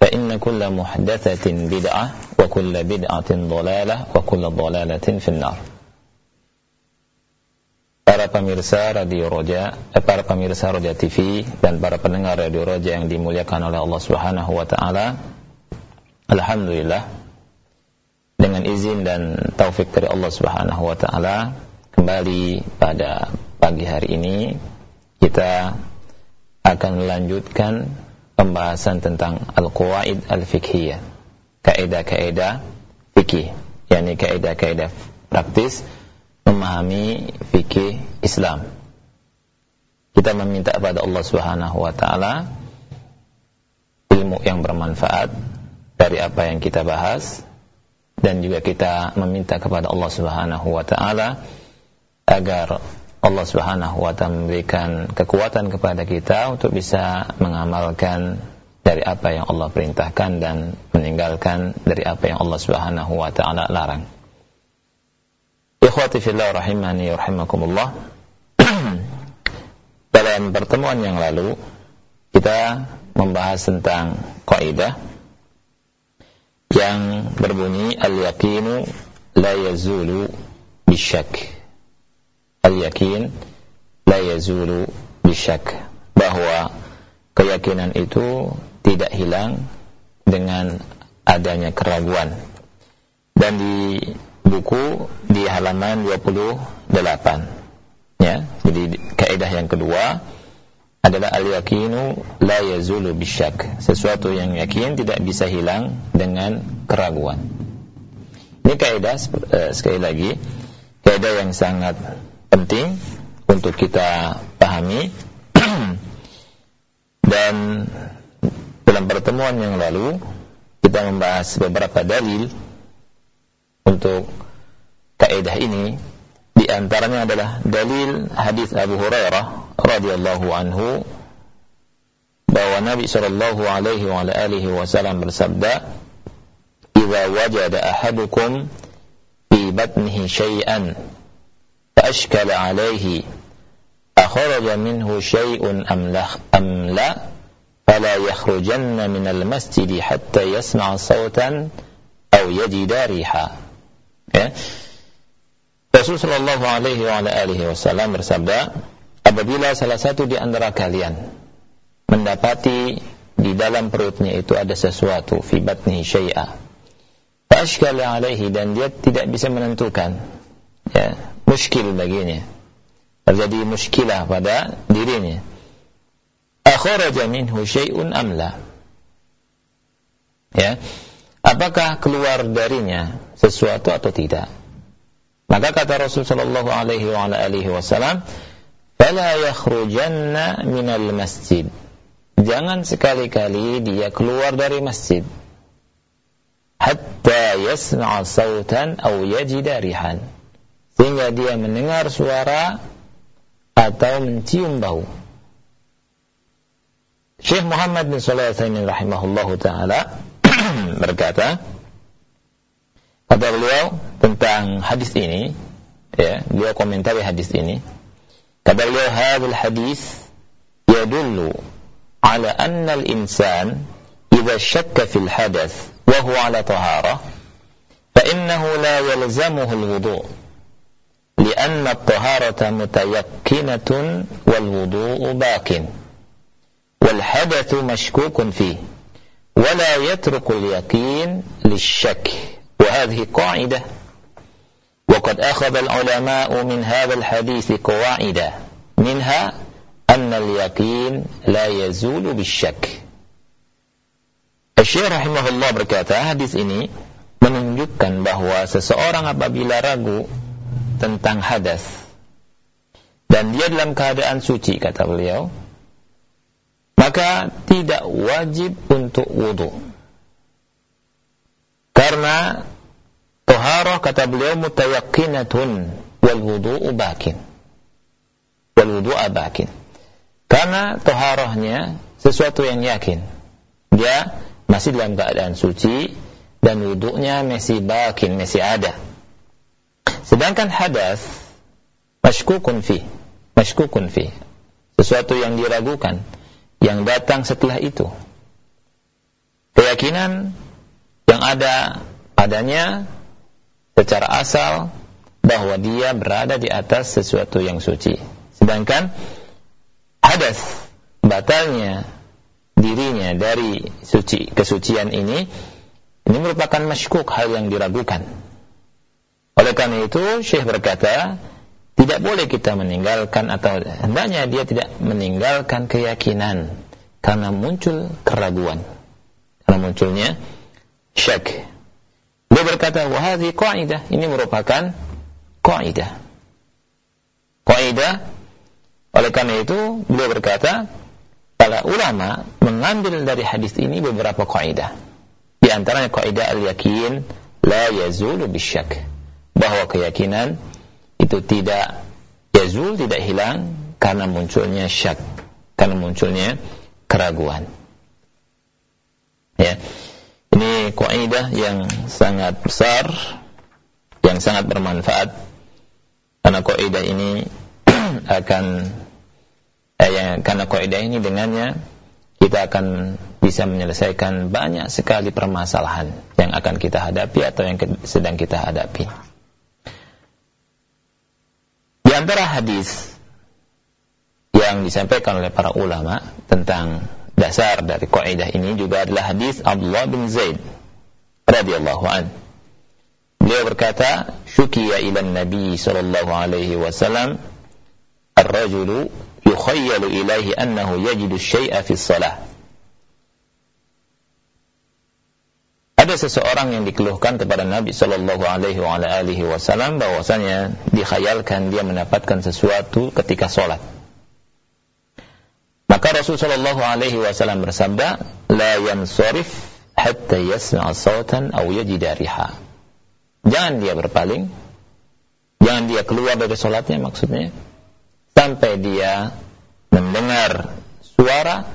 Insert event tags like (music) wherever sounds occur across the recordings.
فإن كل محدثة بدعة وكل بدعة ضلالة وكل ضلالة في النار Para pemirsa Radio Roja, eh, para pemirsa Roja TV dan para pendengar Radio Roja yang dimuliakan oleh Allah Subhanahu wa taala. Alhamdulillah dengan izin dan taufik dari Allah Subhanahu wa taala kembali pada pagi hari ini kita akan melanjutkan pembahasan tentang al-qawaid al-fiqhiyah kaidah-kaidah fikih yakni kaidah-kaidah praktis memahami fikih Islam. Kita meminta kepada Allah Subhanahu wa taala ilmu yang bermanfaat dari apa yang kita bahas dan juga kita meminta kepada Allah Subhanahu wa taala agar Allah Subhanahu wa taala memberikan kekuatan kepada kita untuk bisa mengamalkan dari apa yang Allah perintahkan dan meninggalkan dari apa yang Allah Subhanahu wa taala larang. Ikhwati fillah rahimani rahimakumullah. (clears throat) Dalam pertemuan yang lalu kita membahas tentang kaidah yang berbunyi al-yaqinu la yazulu bisyak al-yakin la yazulu bisyak. Bahwa keyakinan itu tidak hilang dengan adanya keraguan. Dan di buku di halaman 28 ya jadi kaidah yang kedua adalah al-yakinu la yazulu bisyak. Sesuatu yang yakin tidak bisa hilang dengan keraguan. Ini kaidah eh, sekali lagi kaidah yang sangat penting untuk kita pahami. (clears throat) Dan dalam pertemuan yang lalu kita membahas beberapa dalil untuk kaidah ini. Di antaranya adalah dalil hadis Abu Hurairah radhiyallahu anhu bahwa Nabi sallallahu alaihi wa alihi wasallam bersabda "Idza wajada ahadukum fi batnihi syai'an فأشكل عليه أخرج منه شيء أم لا, أم لا فلا يخرجن من المسجد حتى يسمع صوتا أو يجد ريحا ya. Rasul Shallallahu Alaihi Wasallam bersabda, apabila salah satu di antara kalian mendapati di dalam perutnya itu ada sesuatu, fi batni syai'a, fashkala alaihi dan dia tidak bisa menentukan, ya, muskil baginya. Terjadi muskilah pada dirinya. Akhraja minhu syai'un amla ya. Apakah keluar darinya sesuatu atau tidak? Maka kata Rasul sallallahu alaihi wa alihi wasallam fala yakhrujanna minal masjid. Jangan sekali-kali dia keluar dari masjid. Hatta yasma'a sautan aw yajida rihan sehingga dia mendengar suara atau mencium bau. Syekh Muhammad bin Shalih Al-Utsaimin rahimahullahu taala (clears throat) berkata kata beliau tentang hadis ini ya beliau komentari hadis ini kata beliau hadis hadis yadullu ala anna al-insan idza syakka fil hadath wa huwa ala tahara fa innahu la yalzamuhu al-wudu' لأن الطهارة متيقنة والوضوء باق. والحدث مشكوك فيه. ولا يترك اليقين للشك. وهذه قاعدة. وقد أخذ العلماء من هذا الحديث قواعد منها أن اليقين لا يزول بالشك. Syekh rahimahullah berkata, hadis ini menunjukkan bahwa seseorang apabila ragu tentang hadas dan dia dalam keadaan suci kata beliau, maka tidak wajib untuk wudu. Karena Toharoh kata beliau mutayakkinatun wal wudu'u bakin. Wal wudu'a bakin. Karena toharohnya sesuatu yang yakin. Dia masih dalam keadaan suci dan wuduknya masih bakin, masih ada. Sedangkan hadas mashkukun fi, mashkukun fi. Sesuatu yang diragukan yang datang setelah itu. Keyakinan yang ada padanya secara asal bahwa dia berada di atas sesuatu yang suci. Sedangkan hadas batalnya dirinya dari suci kesucian ini ini merupakan masykuk hal yang diragukan. Oleh karena itu Syekh berkata tidak boleh kita meninggalkan atau hendaknya dia tidak meninggalkan keyakinan karena muncul keraguan. Karena munculnya syak Beliau berkata, "Wahai qaidah, ini merupakan qaidah." Qaidah oleh karena itu beliau berkata, para ulama mengambil dari hadis ini beberapa kaidah. Di antaranya kaidah al-yakin la yazulu bisyak. Bahwa keyakinan itu tidak yazul, tidak hilang karena munculnya syak, karena munculnya keraguan. Ya. Ini kaidah yang sangat besar, yang sangat bermanfaat. Karena kaidah ini (clears throat) akan eh, yang, karena kaidah ini dengannya kita akan bisa menyelesaikan banyak sekali permasalahan yang akan kita hadapi atau yang sedang kita hadapi. Di antara hadis yang disampaikan oleh para ulama tentang dasar dari kaidah ini juga adalah hadis Abdullah bin Zaid radhiyallahu an. Beliau berkata, "Syukiya ila Nabi sallallahu alaihi wasallam ar-rajulu yukhayyalu ilaihi annahu yajidu syai'a fi shalah." Ada seseorang yang dikeluhkan kepada Nabi Shallallahu Alaihi Wasallam bahwasanya dikhayalkan dia mendapatkan sesuatu ketika sholat. Maka Rasul sallallahu alaihi wasallam bersabda, "La yansarif hatta yasma'a sautan aw yajida riha." Jangan dia berpaling, jangan dia keluar dari salatnya maksudnya sampai dia mendengar suara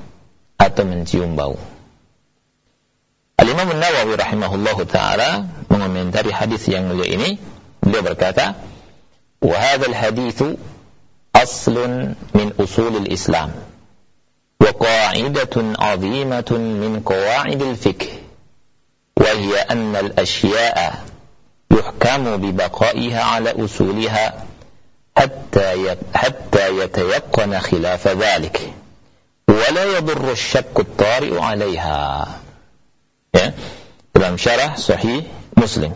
atau mencium bau. Al-Imam An-Nawawi rahimahullahu taala mengomentari hadis yang mulia ini, beliau berkata, "Wa hadzal haditsu aslun min usulil Islam." وقاعدة عظيمة من قواعد الفقه وهي أن الأشياء يحكم ببقائها على أصولها حتى حتى يتيقن خلاف ذلك ولا يضر الشك الطارئ عليها ya dalam syarah sahih Muslim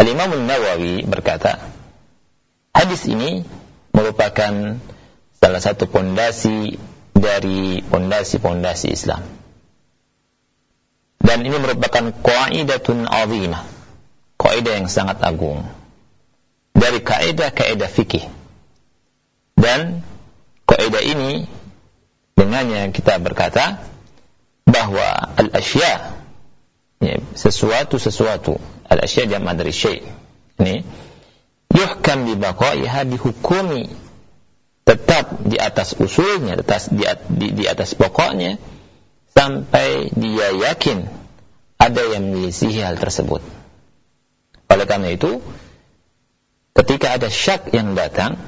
Al-Imam An-Nawawi berkata hadis ini merupakan salah satu pondasi dari pondasi-pondasi Islam. Dan ini merupakan qaidatun azimah. Kaidah yang sangat agung. Dari kaidah-kaidah fikih. Dan kaidah ini dengannya kita berkata bahwa al-asya ya, sesuatu-sesuatu al-asya jama' dari syai' ini yuhkam bi baqaiha dihukumi tetap di atas usulnya, tetap di, di, di atas pokoknya sampai dia yakin ada yang menyisihi hal tersebut. Oleh karena itu, ketika ada syak yang datang,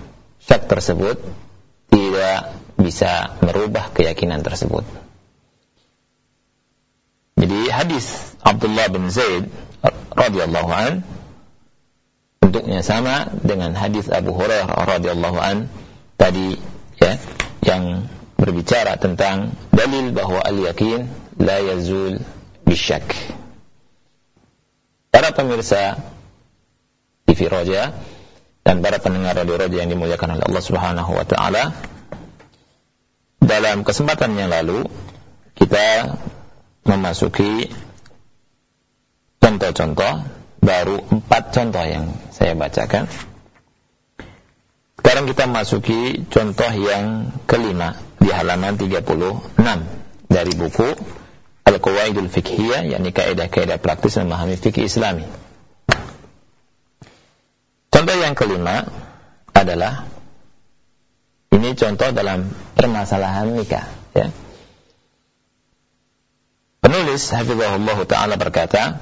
syak tersebut tidak bisa merubah keyakinan tersebut. Jadi hadis Abdullah bin Zaid radhiyallahu an bentuknya sama dengan hadis Abu Hurairah radhiyallahu an tadi ya yang berbicara tentang dalil bahwa al-yakin la yazul bisyak. Para pemirsa TV Roja dan para pendengar Radio Roja yang dimuliakan oleh Allah Subhanahu wa taala, dalam kesempatan yang lalu kita memasuki contoh-contoh baru empat contoh yang saya bacakan. Sekarang kita masuki contoh yang kelima di halaman 36 dari buku Al-Qawaidul Fiqhiyah yakni kaidah-kaidah praktis memahami fikih Islami. Contoh yang kelima adalah ini contoh dalam permasalahan nikah ya. Penulis Hafizahullah Ta'ala berkata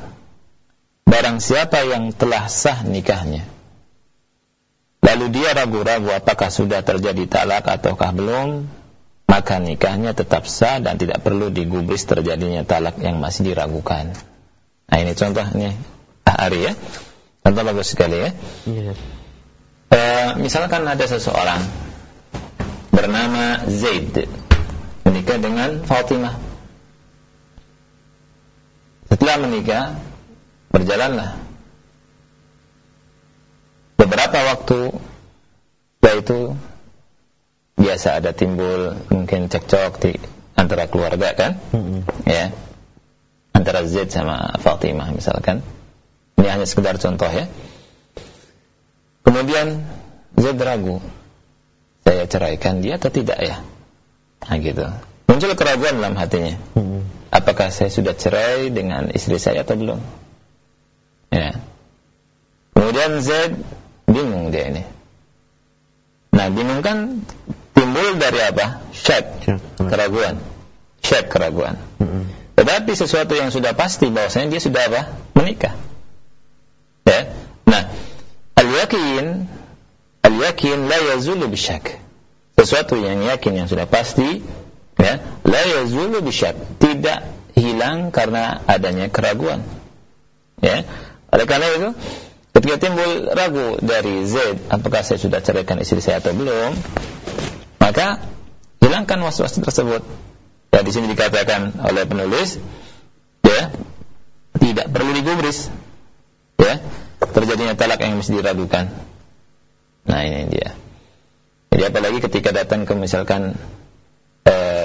Barang siapa yang telah sah nikahnya Lalu dia ragu-ragu apakah sudah terjadi talak ataukah belum Maka nikahnya tetap sah dan tidak perlu digubris terjadinya talak yang masih diragukan. Nah ini contohnya Ari ya. Contoh bagus sekali ya. E, Misalkan ada seseorang bernama Zaid menikah dengan Fatimah. Setelah menikah, berjalanlah beberapa waktu setelah itu biasa ada timbul mungkin cekcok di antara keluarga kan mm-hmm. ya antara Zaid sama Fatimah misalkan ini hanya sekedar contoh ya kemudian Zaid ragu saya ceraikan dia atau tidak ya? Nah gitu. Muncul keraguan dalam hatinya. Hmm. Apakah saya sudah cerai dengan istri saya atau belum? Ya. Kemudian Z bingung dia ini. Nah, bingung kan timbul dari apa? Syak, keraguan. Syak, keraguan. Tetapi sesuatu yang sudah pasti bahwasanya dia sudah apa? Menikah. Ya. Nah, al-yakin Al-yakin la yazulu bisyak. Sesuatu yang yakin yang sudah pasti ya, la yazulu bisyak, tidak hilang karena adanya keraguan. Ya. Oleh karena itu, ketika timbul ragu dari Z, apakah saya sudah ceraikan istri saya atau belum, maka hilangkan was-was tersebut. Ya, di sini dikatakan oleh penulis, ya, tidak perlu digubris. Ya, terjadinya talak yang mesti diragukan. Nah ini dia. Jadi apalagi ketika datang ke misalkan eh,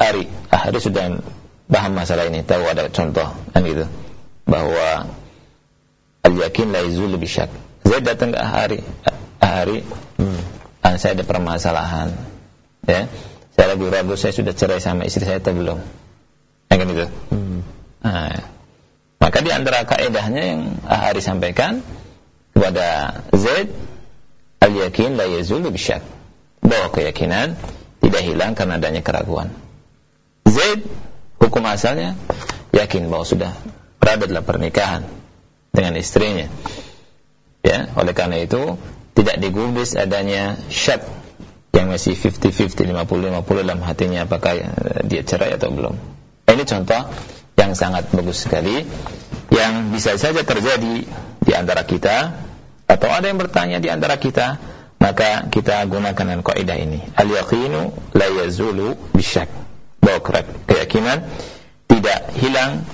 Akhari, Akhari sudah paham masalah ini, tahu ada contoh kan gitu, bahwa al-yakin la yazul bisyak. Saya datang ke Akhari, Akhari, hmm, ah, saya ada permasalahan, ya, saya ragu-ragu saya sudah cerai sama istri saya atau belum, ya, kan gitu. Hmm. Nah, maka di antara kaedahnya yang Ahari sampaikan, kepada Zaid al-yakin la yazulu bisyak bahwa keyakinan tidak hilang karena adanya keraguan Zaid hukum asalnya yakin bahwa sudah berada dalam pernikahan dengan istrinya ya oleh karena itu tidak digubris adanya syak yang masih 50-50 50-50 dalam hatinya apakah dia cerai atau belum ini contoh yang sangat bagus sekali yang bisa saja terjadi di antara kita atau ada yang bertanya di antara kita, maka kita gunakan kaidah ini. Al-yaqinu la yazulu bisyak. Keyakinan tidak hilang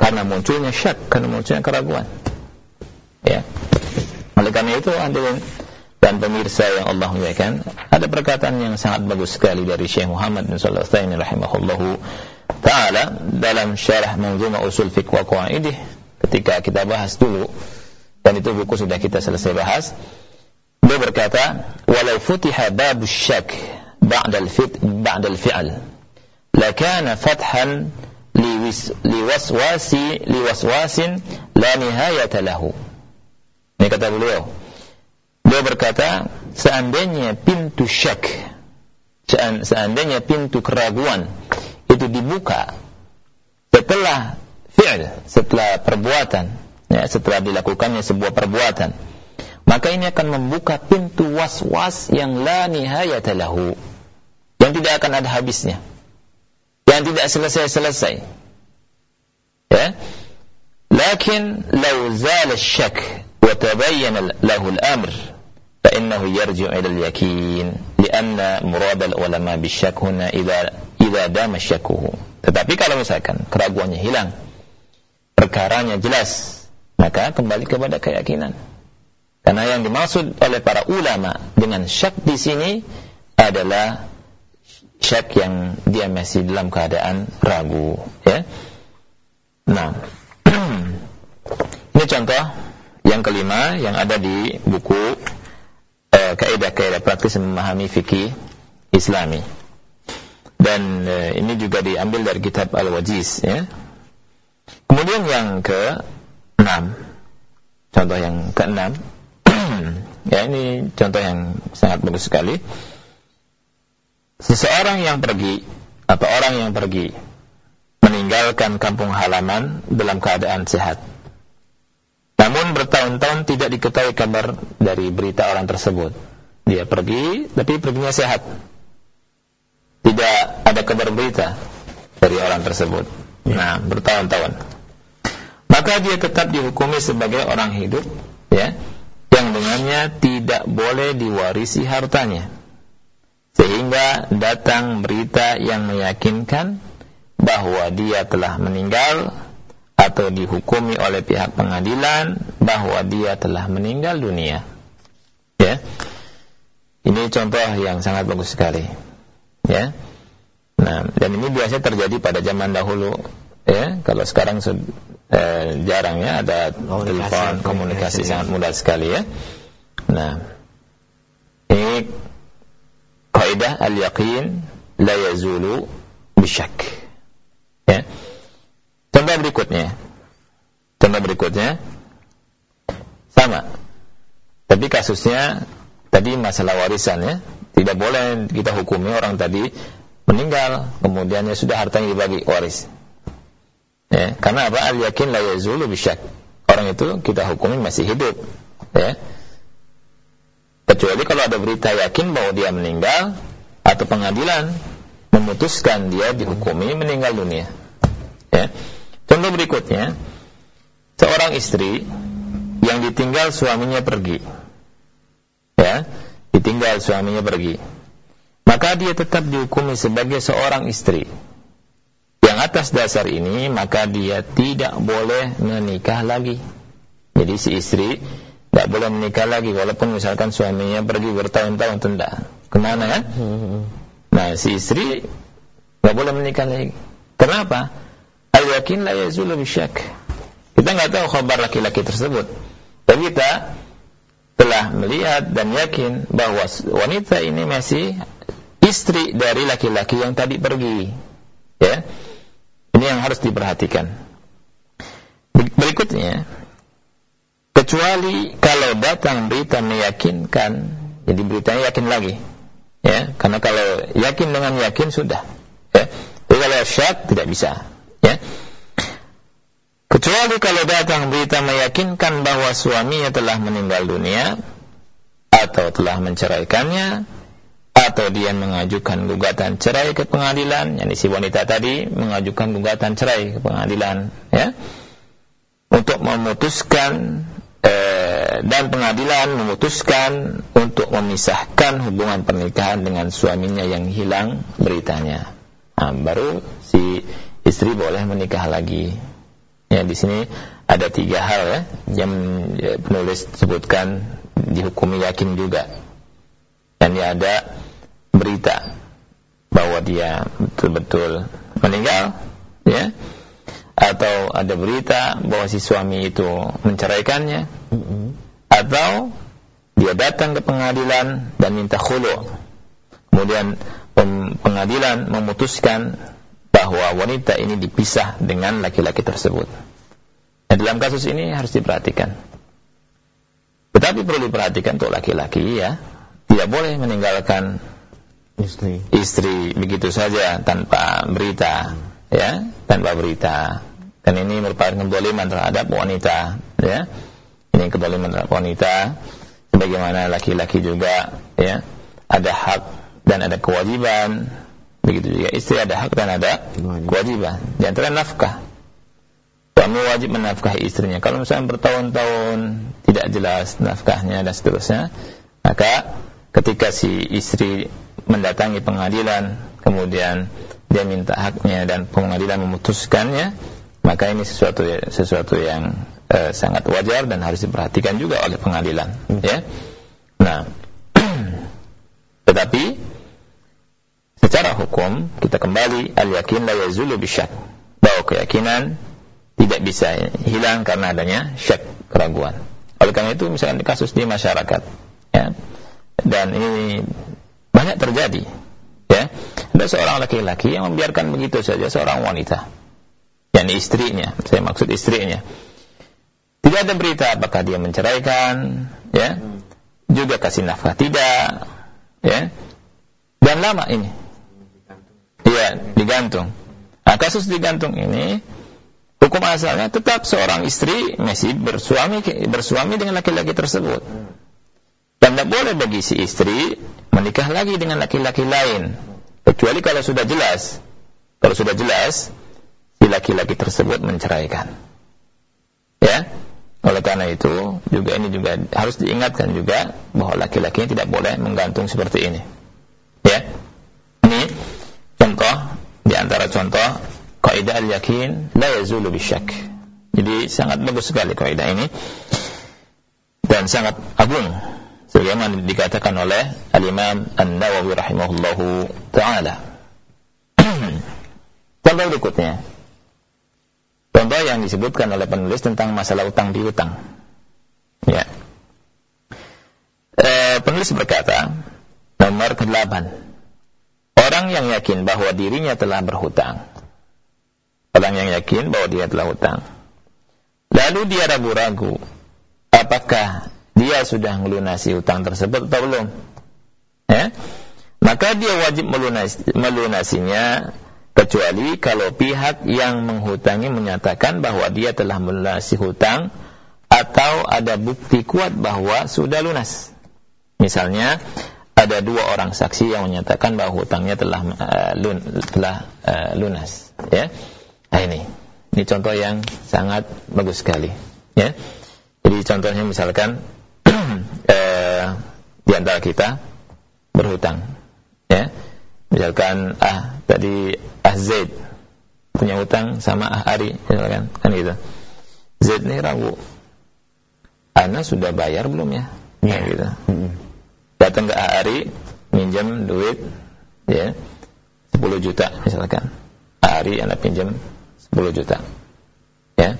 karena munculnya syak, karena munculnya keraguan. Ya. Oleh karena itu, hadirin dan pemirsa yang Allah muliakan, ada perkataan yang sangat bagus sekali dari Syekh Muhammad bin Shalih Al rahimahullahu taala dalam syarah Manzumah Usul Fiqh wa Qawaidih ketika kita bahas dulu dan itu buku sudah kita selesai bahas. Dia berkata, "Walau futiha babu syak ba'da al-fit ba'da al-fi'l, lakana fathan liwaswasi liwaswasin la nihayata lahu." Ini kata beliau. Beliau berkata, seandainya pintu syak, seandainya pintu keraguan itu dibuka setelah fi'l, setelah perbuatan, ya, setelah dilakukannya sebuah perbuatan maka ini akan membuka pintu was-was yang la nihayata lahu yang tidak akan ada habisnya yang tidak selesai-selesai. Ya. Lakin law zala syak wa tabayyana lahu al-amr fa innahu yarji'u ila al-yakin lianna murad al-ulama bisyak huna idza idza dama syakuhu. Tetapi kalau misalkan keraguannya hilang, perkaranya jelas, maka kembali kepada keyakinan. Karena yang dimaksud oleh para ulama dengan syak di sini adalah syak yang dia masih dalam keadaan ragu ya. Nah (clears throat) ini contoh yang kelima yang ada di buku uh, kaidah-kaidah praktis memahami fikih Islami. Dan uh, ini juga diambil dari kitab Al-Wajiz ya. Kemudian yang ke enam contoh yang ke enam (clears throat) ya ini contoh yang sangat bagus sekali seseorang yang pergi atau orang yang pergi meninggalkan kampung halaman dalam keadaan sehat. Namun bertahun-tahun tidak diketahui kabar dari berita orang tersebut. Dia pergi, tapi perginya sehat. Tidak ada kabar berita dari orang tersebut. Nah, bertahun-tahun. Maka dia tetap dihukumi sebagai orang hidup, ya, yang dengannya tidak boleh diwarisi hartanya sehingga datang berita yang meyakinkan bahwa dia telah meninggal atau dihukumi oleh pihak pengadilan bahwa dia telah meninggal dunia. Ya. Ini contoh yang sangat bagus sekali. Ya. Nah, dan ini biasa terjadi pada zaman dahulu ya. Kalau sekarang eh, jarang ya ada telepon komunikasi sangat mudah sekali ya. Nah, ini kaidah al-yaqin la yazulu bisyak. Ya. Contoh berikutnya. Contoh berikutnya sama. Tapi kasusnya tadi masalah warisan ya. Tidak boleh kita hukumi orang tadi meninggal, kemudiannya sudah hartanya dibagi waris. Ya, karena apa? Al-yakin la yazulu bisyak. Orang itu kita hukumi masih hidup. Ya Kecuali kalau ada berita yakin bahwa dia meninggal atau pengadilan memutuskan dia dihukumi meninggal dunia. Ya. Contoh berikutnya, seorang istri yang ditinggal suaminya pergi. Ya, ditinggal suaminya pergi. Maka dia tetap dihukumi sebagai seorang istri. Yang atas dasar ini, maka dia tidak boleh menikah lagi. Jadi si istri tidak boleh menikah lagi walaupun misalkan suaminya pergi bertahun-tahun tenda ke mana kan hmm. nah si istri tidak boleh menikah lagi. Kenapa? Al yakin la yazulu bisyak. Kita nggak tahu kabar laki-laki tersebut. Tapi kita telah melihat dan yakin bahwa wanita ini masih istri dari laki-laki yang tadi pergi. Ya. Ini yang harus diperhatikan. Berikutnya kecuali kalau datang berita meyakinkan. Jadi beritanya yakin lagi. Ya karena kalau yakin dengan yakin sudah. Ya. Tapi kalau syak tidak bisa. Ya. Kecuali kalau datang berita meyakinkan bahwa suaminya telah meninggal dunia atau telah menceraikannya atau dia mengajukan gugatan cerai ke pengadilan yakni si wanita tadi mengajukan gugatan cerai ke pengadilan ya. Untuk memutuskan Eh, dan pengadilan memutuskan untuk memisahkan hubungan pernikahan dengan suaminya yang hilang beritanya. Nah, baru si istri boleh menikah lagi. Ya di sini ada tiga hal ya yang ya, penulis sebutkan dihukumi yakin juga. Dan ya ada berita bahwa dia betul-betul meninggal, ya atau ada berita bahwa si suami itu menceraikannya. Atau dia datang ke pengadilan dan minta khulu. Kemudian pengadilan memutuskan bahwa wanita ini dipisah dengan laki-laki tersebut. Nah, dalam kasus ini harus diperhatikan. Tetapi perlu diperhatikan untuk laki-laki ya. Tidak boleh meninggalkan istri. istri begitu saja tanpa berita ya tanpa berita dan ini merupakan kedoliman terhadap wanita ya. Ini kedoliman terhadap wanita. Sebagaimana laki-laki juga ya ada hak dan ada kewajiban. Begitu juga istri ada hak dan ada kewajiban. Di antara nafkah. Suami wajib menafkahi istrinya. Kalau misalnya bertahun-tahun tidak jelas nafkahnya dan seterusnya, maka ketika si istri mendatangi pengadilan, kemudian dia minta haknya dan pengadilan memutuskannya, maka ini sesuatu sesuatu yang eh, sangat wajar dan harus diperhatikan juga oleh pengadilan, hmm. ya. Nah, (clears throat) tetapi secara hukum kita kembali al yakin la yazulu bisyak bahwa keyakinan tidak bisa hilang karena adanya syak keraguan. Oleh karena itu misalkan di kasus di masyarakat ya dan ini banyak terjadi ya ada seorang laki-laki yang membiarkan begitu saja seorang wanita yakni istrinya saya maksud istrinya. Tidak ada berita apakah dia menceraikan ya. Juga kasih nafkah tidak ya. Dan lama ini. Iya digantung. Nah kasus digantung ini hukum asalnya tetap seorang istri masih bersuami bersuami dengan laki-laki tersebut. Dan tidak boleh bagi si istri menikah lagi dengan laki-laki lain. Kecuali kalau sudah jelas. Kalau sudah jelas, laki-laki tersebut menceraikan. Ya. Oleh karena itu, juga ini juga harus diingatkan juga bahwa laki-laki tidak boleh menggantung seperti ini. Ya. Ini contoh di antara contoh kaidah al-yakin la yazulu bisyak. Jadi sangat bagus sekali kaidah ini dan sangat agung sebagaimana dikatakan oleh Al-Imam An-Nawawi rahimahullahu taala. (clears throat) Contoh berikutnya. Contoh yang disebutkan oleh penulis tentang masalah utang piutang. Ya. E, penulis berkata, nomor ke-8. Orang yang yakin bahwa dirinya telah berhutang. Orang yang yakin bahwa dia telah hutang. Lalu dia ragu-ragu apakah dia sudah melunasi utang tersebut atau belum. Ya? Maka dia wajib melunasi, melunasinya kecuali kalau pihak yang menghutangi menyatakan bahwa dia telah melunasi hutang atau ada bukti kuat bahwa sudah lunas. Misalnya ada dua orang saksi yang menyatakan bahwa hutangnya telah uh, lun, telah uh, lunas, ya. Nah ini, ini contoh yang sangat bagus sekali, ya. Jadi contohnya misalkan (clears throat) eh, di antara kita berhutang ya misalkan ah tadi ah Zaid punya hutang sama ah Ari misalkan kan? Gitu. Zaid ini ragu. Ana sudah bayar belum ya? Ya. gitu. Datang ke ah Ari minjam duit ya 10 juta misalkan. Ah Ari anak pinjam 10 juta ya.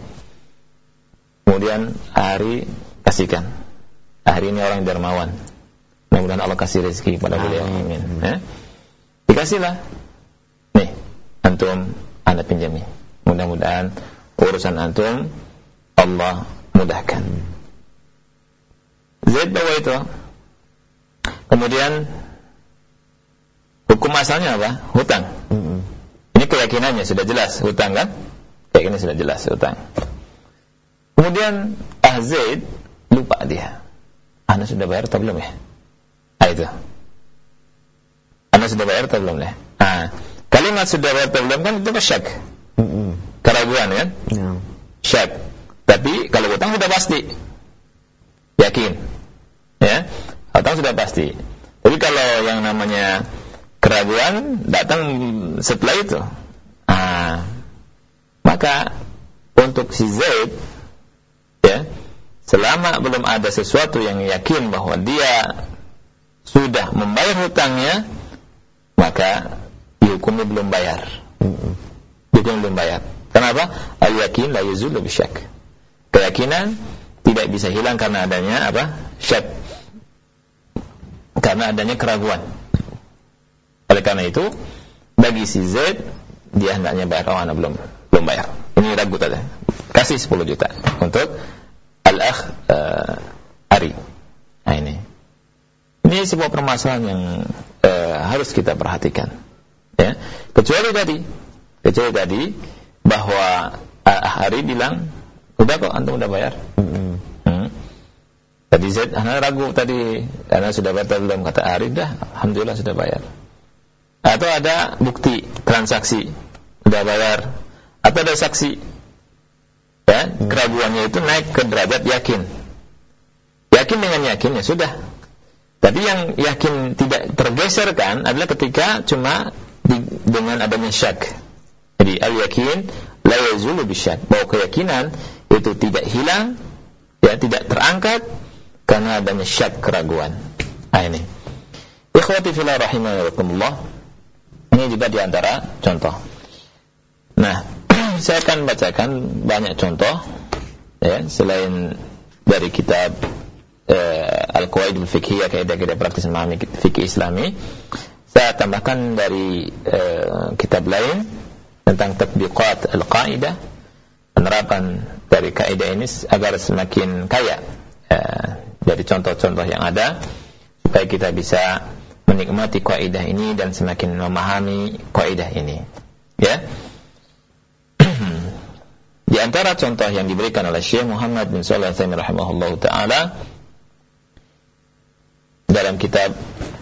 Kemudian Ari kasihkan. Hari ini orang dermawan. Mudah-mudahan Allah kasih rezeki kepada beliau. Amin. Ya? Dikasihlah. Nih, antum anda pinjami. Mudah-mudahan urusan antum Allah mudahkan. Zaid bawa itu. Kemudian hukum asalnya apa? Hutang. Ini keyakinannya sudah jelas hutang kan? Keyakinan sudah jelas hutang. Kemudian Ah Zaid lupa dia. Anda sudah bayar atau belum ya? Nah itu. Anda sudah bayar atau belum ya? Nah, kalimat sudah bayar atau belum kan itu syak. Keraguan kan? Yeah. Syak. Tapi kalau utang sudah pasti. Yakin. Ya. Utang sudah pasti. Jadi kalau yang namanya keraguan datang setelah itu. Nah, maka untuk si Zaid ya selama belum ada sesuatu yang yakin bahwa dia sudah membayar hutangnya maka dihukumi belum bayar. Dihukumi belum bayar. Kenapa? al-yakin la yuzulu bisyak keyakinan tidak bisa hilang karena adanya apa? syak. Karena adanya keraguan. Oleh karena itu bagi si Z dia hendaknya bayar. Oh, belum belum bayar. Ini ragu tadi. Kasih 10 juta untuk al-akh uh, Ari. Nah ini. Ini sebuah permasalahan yang uh, harus kita perhatikan. Ya. Kecuali tadi, kecuali tadi bahwa uh, Ari bilang, udah kok antum udah bayar. Hmm. Hmm. Tadi Z, anak ragu tadi, karena sudah bayar belum kata Ari, dah, alhamdulillah sudah bayar. Atau ada bukti transaksi, sudah bayar. Atau ada saksi, Ya, keraguannya itu naik ke derajat yakin. Yakin dengan yakin ya sudah. Tapi yang yakin tidak tergeserkan adalah ketika cuma di, dengan adanya syak. Jadi al-yakin la yazulu bisyak. Bahwa keyakinan itu tidak hilang, ya tidak terangkat karena adanya syak keraguan. Nah ini. Ikhwati fillah rahimakumullah. Ini juga di antara contoh. Nah, (clears throat) saya akan bacakan banyak contoh ya selain dari kitab uh, Al-Qawaidul Fiqhiyah kaidah-kaidah praktis memahami fikih Islami. Saya tambahkan dari uh, kitab lain tentang tatbiqat al-qaidah penerapan dari kaidah ini agar semakin kaya uh, dari contoh-contoh yang ada supaya kita bisa menikmati kaidah ini dan semakin memahami kaidah ini. Ya. (clears throat) Di antara contoh yang diberikan oleh Syekh Muhammad bin Shalih Al-Utsaimin rahimahullahu taala dalam kitab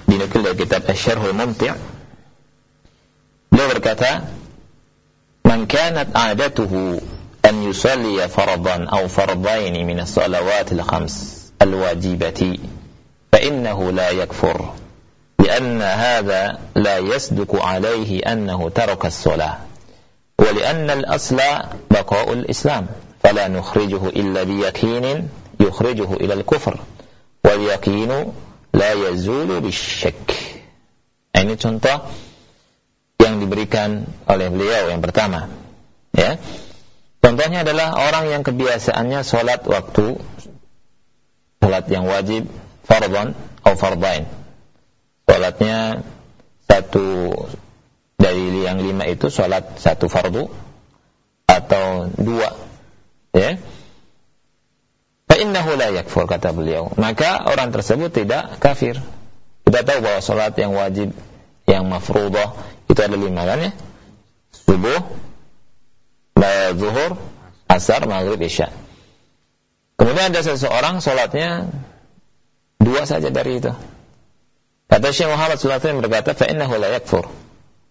dinukil dari kitab Asy-Syarhul Mumti' beliau berkata man kanat 'adatuhu an yusalli faradan aw fardain min as-salawat al-khams al-wajibati fa innahu la yakfur لأن هذا لا يصدق عليه أنه ترك الصلاة ولأن الأصل بقاء الإسلام فلا نخرجه إلا بيقين يخرجه إلى الكفر واليقين la yazulu bisyak. Nah, ini contoh yang diberikan oleh beliau yang pertama. Ya. Contohnya adalah orang yang kebiasaannya sholat waktu sholat yang wajib fardhan atau fardain. Sholatnya satu dari yang lima itu sholat satu fardu atau dua. Ya fa'innahu la yakfur kata beliau maka orang tersebut tidak kafir kita tahu bahwa sholat yang wajib yang mafruḍah itu ada lima kan ya subuh zuhur asar maghrib isya kemudian ada seseorang sholatnya dua saja dari itu kata Syekh Muhammad SAW berkata fa'innahu la yakfur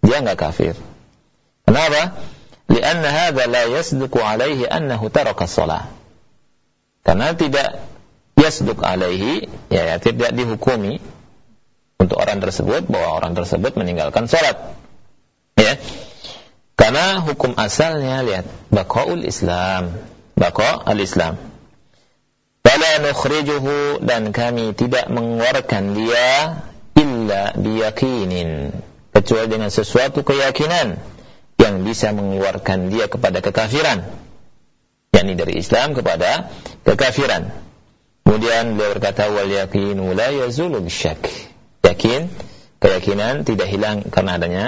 dia enggak kafir. Kenapa? Lianna hadza la yasduqu alaihi annahu taraka shalah. Karena tidak yasduq alaihi ya, ya tidak dihukumi untuk orang tersebut bahwa orang tersebut meninggalkan salat. Ya. Karena hukum asalnya lihat baqaul Islam, baqa al-Islam. Fala nukhrijuhu dan kami tidak mengeluarkan dia illa biyaqinin kecuali dengan sesuatu keyakinan yang bisa mengeluarkan dia kepada kekafiran yakni dari Islam kepada kekafiran. Kemudian beliau berkata wal yaqinu la yazulu bisyak. Yakin keyakinan tidak hilang karena adanya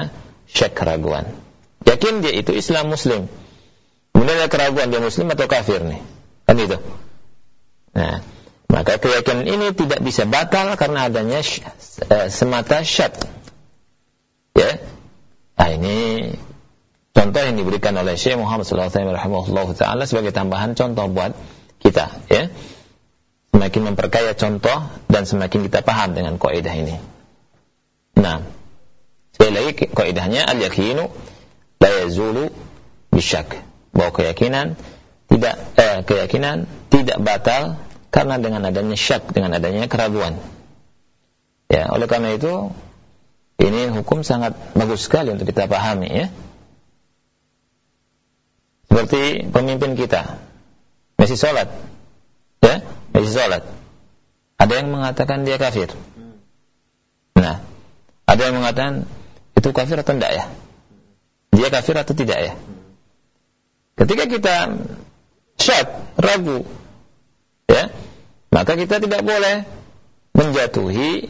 syak keraguan. Yakin dia itu Islam muslim. Kemudian ada keraguan dia muslim atau kafir nih? Kan itu. Nah maka keyakinan ini tidak bisa batal karena adanya eh, semata syak. Ya. Nah ini contoh yang diberikan oleh Syekh Muhammad sallallahu alaihi taala sebagai tambahan contoh buat kita ya. Semakin memperkaya contoh dan semakin kita paham dengan kaidah ini. Nah, sekali lagi kaidahnya al-yaqinu la yazulu bisyak. Bahwa keyakinan tidak eh, keyakinan tidak batal karena dengan adanya syak, dengan adanya keraguan. Ya, oleh karena itu ini hukum sangat bagus sekali untuk kita pahami ya. Seperti pemimpin kita masih sholat, ya, masih sholat. Ada yang mengatakan dia kafir. Nah, ada yang mengatakan itu kafir atau tidak ya? Dia kafir atau tidak ya? Ketika kita syak, ragu, ya, maka kita tidak boleh menjatuhi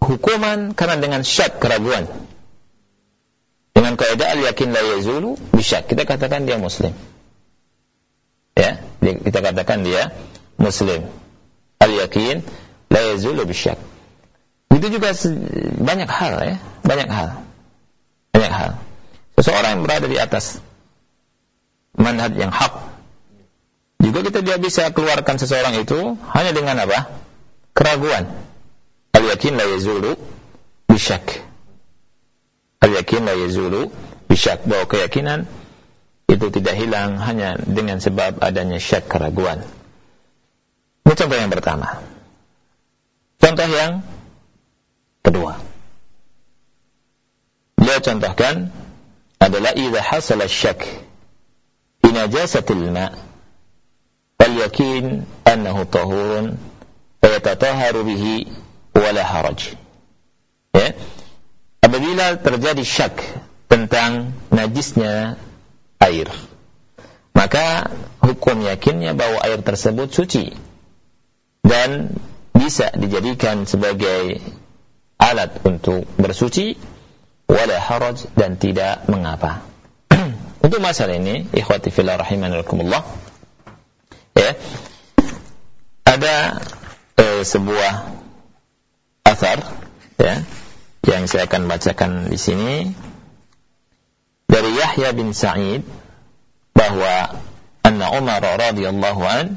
hukuman karena dengan syak keraguan. Dengan kaidah al-yakin la yazulu bisyak. Kita katakan dia muslim. Ya, kita katakan dia muslim. Al-yakin la yazulu bisyak. Itu juga banyak hal ya, banyak hal. Banyak hal. Seseorang yang berada di atas manhaj yang hak juga kita tidak bisa keluarkan seseorang itu hanya dengan apa? Keraguan al-yakin la yazulu bisyak. Al-yakin la yazulu. Bahwa keyakinan itu tidak hilang hanya dengan sebab adanya syak keraguan. Ini contoh yang pertama. Contoh yang kedua. Beliau contohkan adalah idza hasala syak bi najasatil ma' fal yakin annahu tahurun fa yatatahharu bihi wala haraj. Apabila terjadi syak tentang najisnya air. Maka hukum yakinnya bahwa air tersebut suci dan bisa dijadikan sebagai alat untuk bersuci wala haraj dan tidak mengapa. (clears throat) untuk masalah ini, ikhwati fillah rahimanallah, ya, ada eh, sebuah asar ya yang saya akan bacakan di sini dari Yahya bin Sa'id bahwa anna Umar radhiyallahu an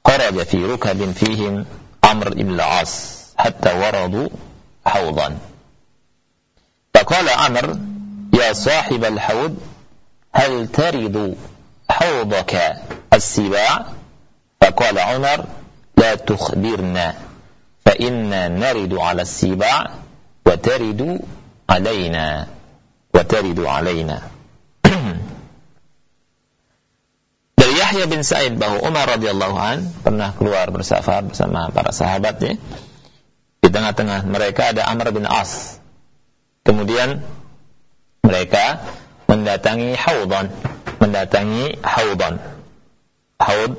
kharaja fi rukabin fihim Amr ibn al-As hatta waradu hawdan فقال عمر يا صاحب الحوض هل ترد حوضك السباع فقال عمر لا تخبرنا فإنا نرد على السباع وترد علينا وترد علينا (clears throat) Dari Yahya bin Sa'id bahwa Umar radhiyallahu an pernah keluar bersafar bersama para sahabat ya. Di tengah-tengah mereka ada Amr bin As. Kemudian mereka mendatangi Haudan, mendatangi Haudan. Haud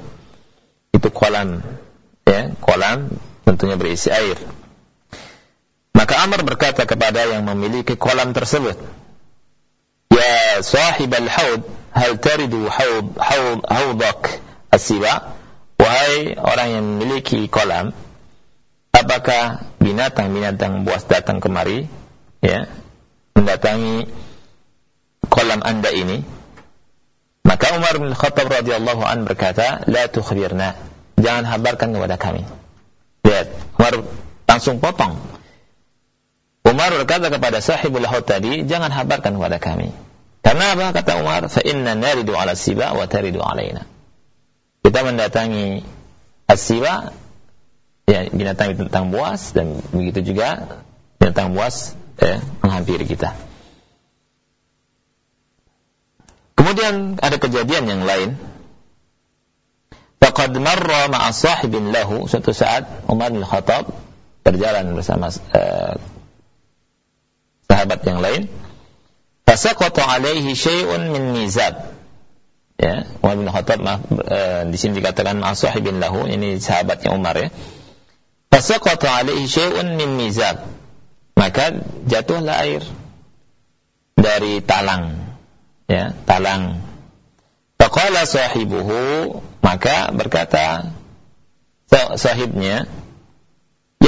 itu kolam ya, kolam tentunya berisi air. Maka Amr berkata kepada yang memiliki kolam tersebut, Ya sahib al-haud, hal taridu haud, haud, haudak asiba? Wahai orang yang memiliki kolam, apakah binatang-binatang buas datang kemari, ya, mendatangi kolam anda ini? Maka Umar bin Khattab radhiyallahu an berkata, La tukhbirna, jangan habarkan kepada kami. Lihat, Umar langsung potong. Umar berkata kepada sahibul haud tadi, jangan habarkan kepada kami. Karena apa kata Umar? Fa inna naridu ala siba wa taridu alaina. Kita mendatangi asiba ya binatang binatang buas dan begitu juga binatang buas eh, menghampiri kita. Kemudian ada kejadian yang lain. Faqad marra ma'a sahibin lahu suatu saat Umar bin Khattab berjalan bersama uh, sahabat yang lain fasaqata alaihi syai'un min mizab. Ya Umar bin Khattab maaf, e, di sini dikatakan ma'asahibin lahu ini sahabatnya Umar ya. Fasaqata alaihi syai'un min mizab. Maka jatuhlah air dari talang ya talang. Faqala sahibuhu maka berkata sahibnya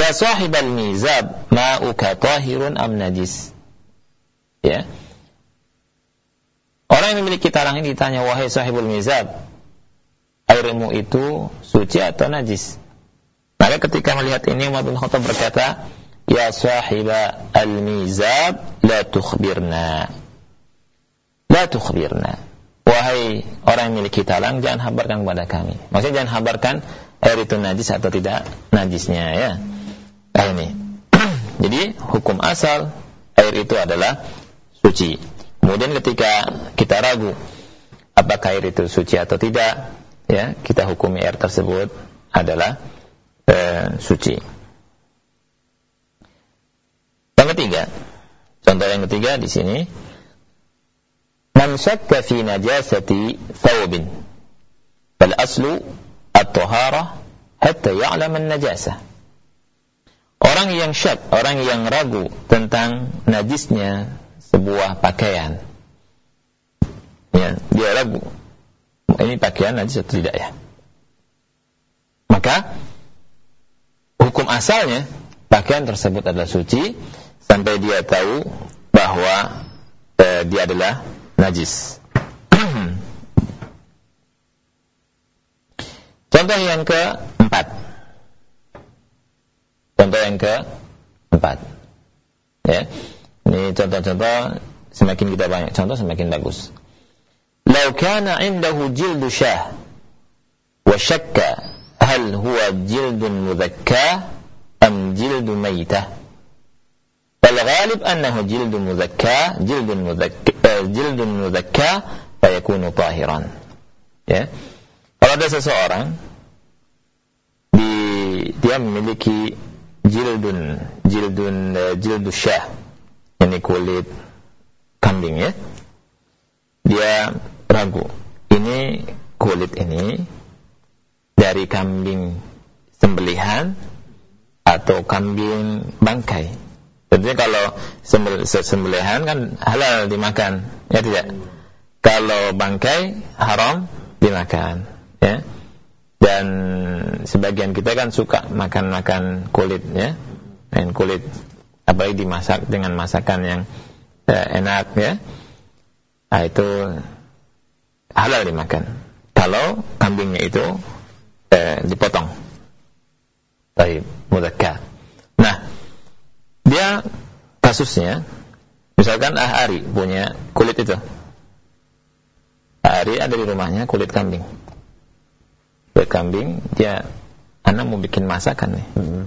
ya sahibal mizab ma'uka tahirun am najis ya Orang yang memiliki talang ini ditanya, wahai sahibul mizab, airmu itu suci atau najis? Maka ketika melihat ini Umar bin Khattab berkata, Ya sahiba al-mizab, la tukhbirna. La tukhbirna. Wahai orang yang memiliki talang, jangan habarkan kepada kami. Maksudnya jangan habarkan air itu najis atau tidak najisnya ya. Nah ini. (clears throat) Jadi hukum asal air itu adalah suci. Kemudian ketika kita ragu apakah air itu suci atau tidak, ya kita hukumi air tersebut adalah e, suci. Yang ketiga, contoh yang ketiga di sini, man fi najasati thawbin, aslu at-taharah hatta ya'lam an-najasah. Orang yang syak, orang yang ragu tentang najisnya sebuah pakaian. Ya, dia ragu. Ini pakaian najis atau tidak ya? Maka hukum asalnya pakaian tersebut adalah suci sampai dia tahu bahwa eh, dia adalah najis. (clears throat) Contoh yang keempat. Contoh yang keempat. Ya. Ini contoh-contoh semakin kita banyak contoh semakin bagus. لو كان عنده جلد شاه وشك هل هو جلد مذكى أم جلد ميتة فالغالب أنه جلد مذكى جلد مذكى جلد مذكى فيكون طاهرا ya kalau ada seseorang di dia memiliki jildun jildun jildus syah ini kulit kambing ya dia ragu ini kulit ini dari kambing sembelihan atau kambing bangkai. Tentunya kalau sembelihan kan halal dimakan, ya tidak. Kalau bangkai haram dimakan. Dan sebagian kita kan suka makan-makan kulit, ya. Dan kulit apalagi dimasak dengan masakan yang eh, enak, ya. Nah, itu halal dimakan. Kalau kambingnya itu eh, dipotong. Baik, mudakkar. Nah, dia kasusnya misalkan Ahari punya kulit itu. Ahari ada di rumahnya kulit kambing. Kulit kambing dia anak mau bikin masakan nih. Hmm.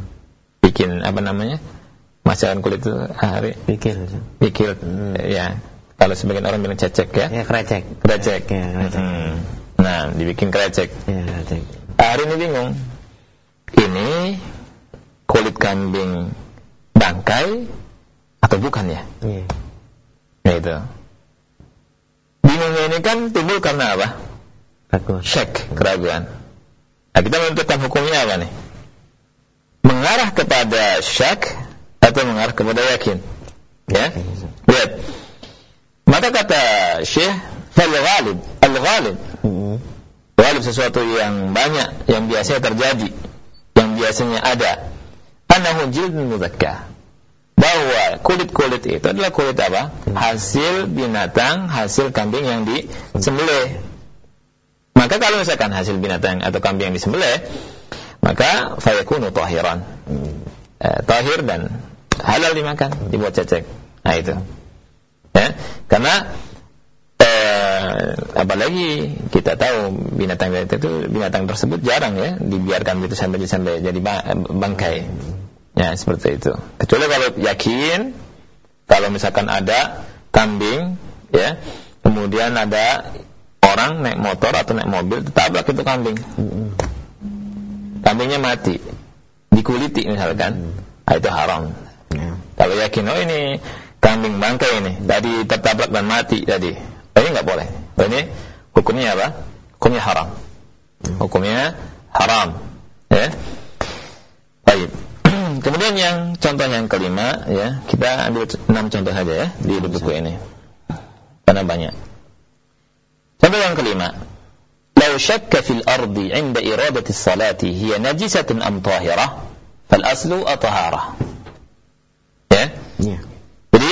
Bikin apa namanya? Masakan kulit itu Ahari. Bikil. Bikil. Hmm. Ya. Kalau sebagian orang bilang cecek ya. Ya, krecek. Krecek. Ya, krecek. Hmm. Nah, dibikin krecek. Ya, krecek hari ini bingung. Ini kulit kambing bangkai atau bukan ya? Iya. Nah itu. Bingungnya ini kan timbul karena apa? Ragu. Syek, keraguan. Nah, kita menentukan hukumnya apa nih? Mengarah kepada syak atau mengarah kepada yakin? Ya? Lihat. Maka kata Syekh, fal-ghalib, al-ghalib. Mm-hmm Walib sesuatu yang banyak yang biasanya terjadi, yang biasanya ada. Anahu jildun muzakka. Bahwa kulit-kulit itu adalah kulit apa? Hasil binatang, hasil kambing yang disembelih. Maka kalau misalkan hasil binatang atau kambing yang disembelih, maka fayakunu tahiran. Eh, tahir dan halal dimakan, dibuat cecek. Nah itu. Ya, karena eh, apalagi kita tahu binatang-binatang itu binatang tersebut jarang ya dibiarkan begitu sampai sampai jadi bangkai. Ya, seperti itu. Kecuali kalau yakin kalau misalkan ada kambing ya, kemudian ada orang naik motor atau naik mobil tabrak itu kambing. Kambingnya mati. Dikuliti misalkan. Nah, itu haram. Ya. Kalau yakin oh ini kambing bangkai ini tadi tertabrak dan mati tadi ini nggak boleh. Ini hukumnya apa? Hukumnya haram. Hukumnya haram. Ya. Baik. (clears throat) Kemudian yang contoh yang kelima ya, kita ambil enam contoh saja ya di buku ini. Karena banyak. Sampai yang kelima. Lau syakka fil ardi inda iradati salati hiya najisatun am tahirah, fal aslu ataharah. Ya? Yeah. Jadi,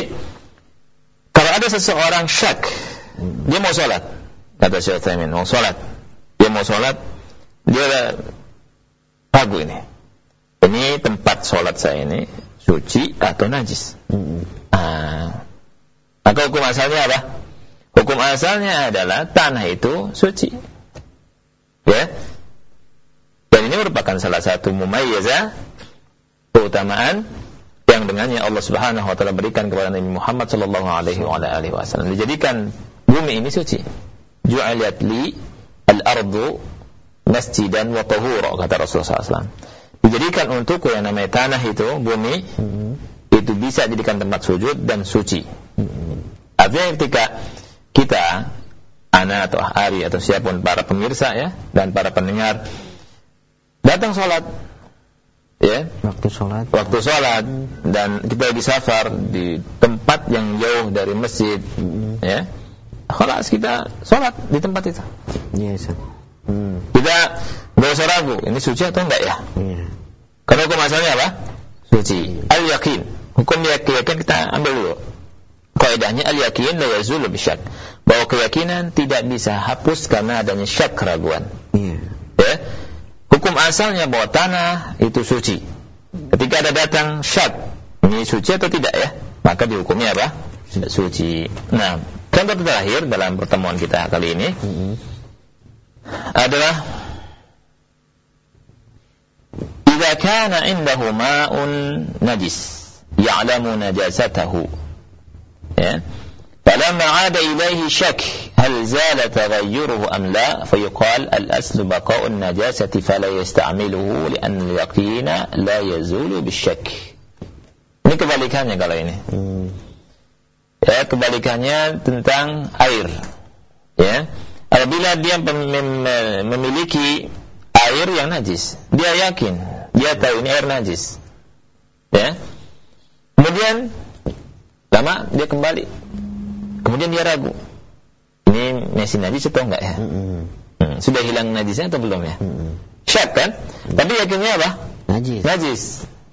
kalau ada seseorang syak, dia mau sholat. Kata Syekh Taimin, mau sholat. Dia mau sholat, dia ragu ini. Ini tempat sholat saya ini, suci atau najis. -hmm. Ah. Maka hukum asalnya apa? Hukum asalnya adalah tanah itu suci ya dan ini merupakan salah satu mumayyaza keutamaan yang dengannya Allah Subhanahu wa taala berikan kepada Nabi Muhammad sallallahu alaihi wasallam dijadikan bumi ini suci. Ju'alat li al-ardu masjidan wa tahura kata Rasulullah SAW. Dijadikan untukku yang namanya tanah itu, bumi, hmm. itu bisa dijadikan tempat sujud dan suci. Hmm. Artinya ketika kita, anak atau Ari atau siapa pun para pemirsa ya, dan para pendengar, datang sholat, ya waktu sholat waktu sholat dan kita lagi safar di tempat yang jauh dari masjid hmm. ya Khalas kita sholat di tempat itu. Iya, yes. hmm. Kita nggak usah ragu, ini suci atau enggak ya? Iya. Karena hukum asalnya apa? Suci. Al yakin. Hukum yakin kita ambil dulu Kaidahnya al yakin la yazulu bisyak. Bahwa keyakinan tidak bisa hapus karena adanya syak keraguan. Iya. Ya. Hukum asalnya bahwa tanah itu suci. Ketika ada datang syak, ini suci atau tidak ya? Maka dihukumnya apa? Suci. Nah, Contoh terakhir dalam pertemuan kita kali ini Mm-mm. adalah إذا كان عنده ماء نجس يعلم نجاسته ya. فلما عاد إليه شك هل زال تغيره أم لا فيقال الأصل بقاء النجاسة فلا يستعمله لأن اليقين لا يزول بالشك ini kebalikannya kalau ini Mm. ya kebalikannya tentang air ya apabila dia memiliki air yang najis dia yakin dia tahu ini air najis ya kemudian lama dia kembali. Kemudian dia ragu. Ini masih najis atau enggak ya? Mm-mm. Hmm, sudah hilang najisnya atau belum ya? Mm-mm. syak kan? Tapi yakinnya apa? Najis. najis.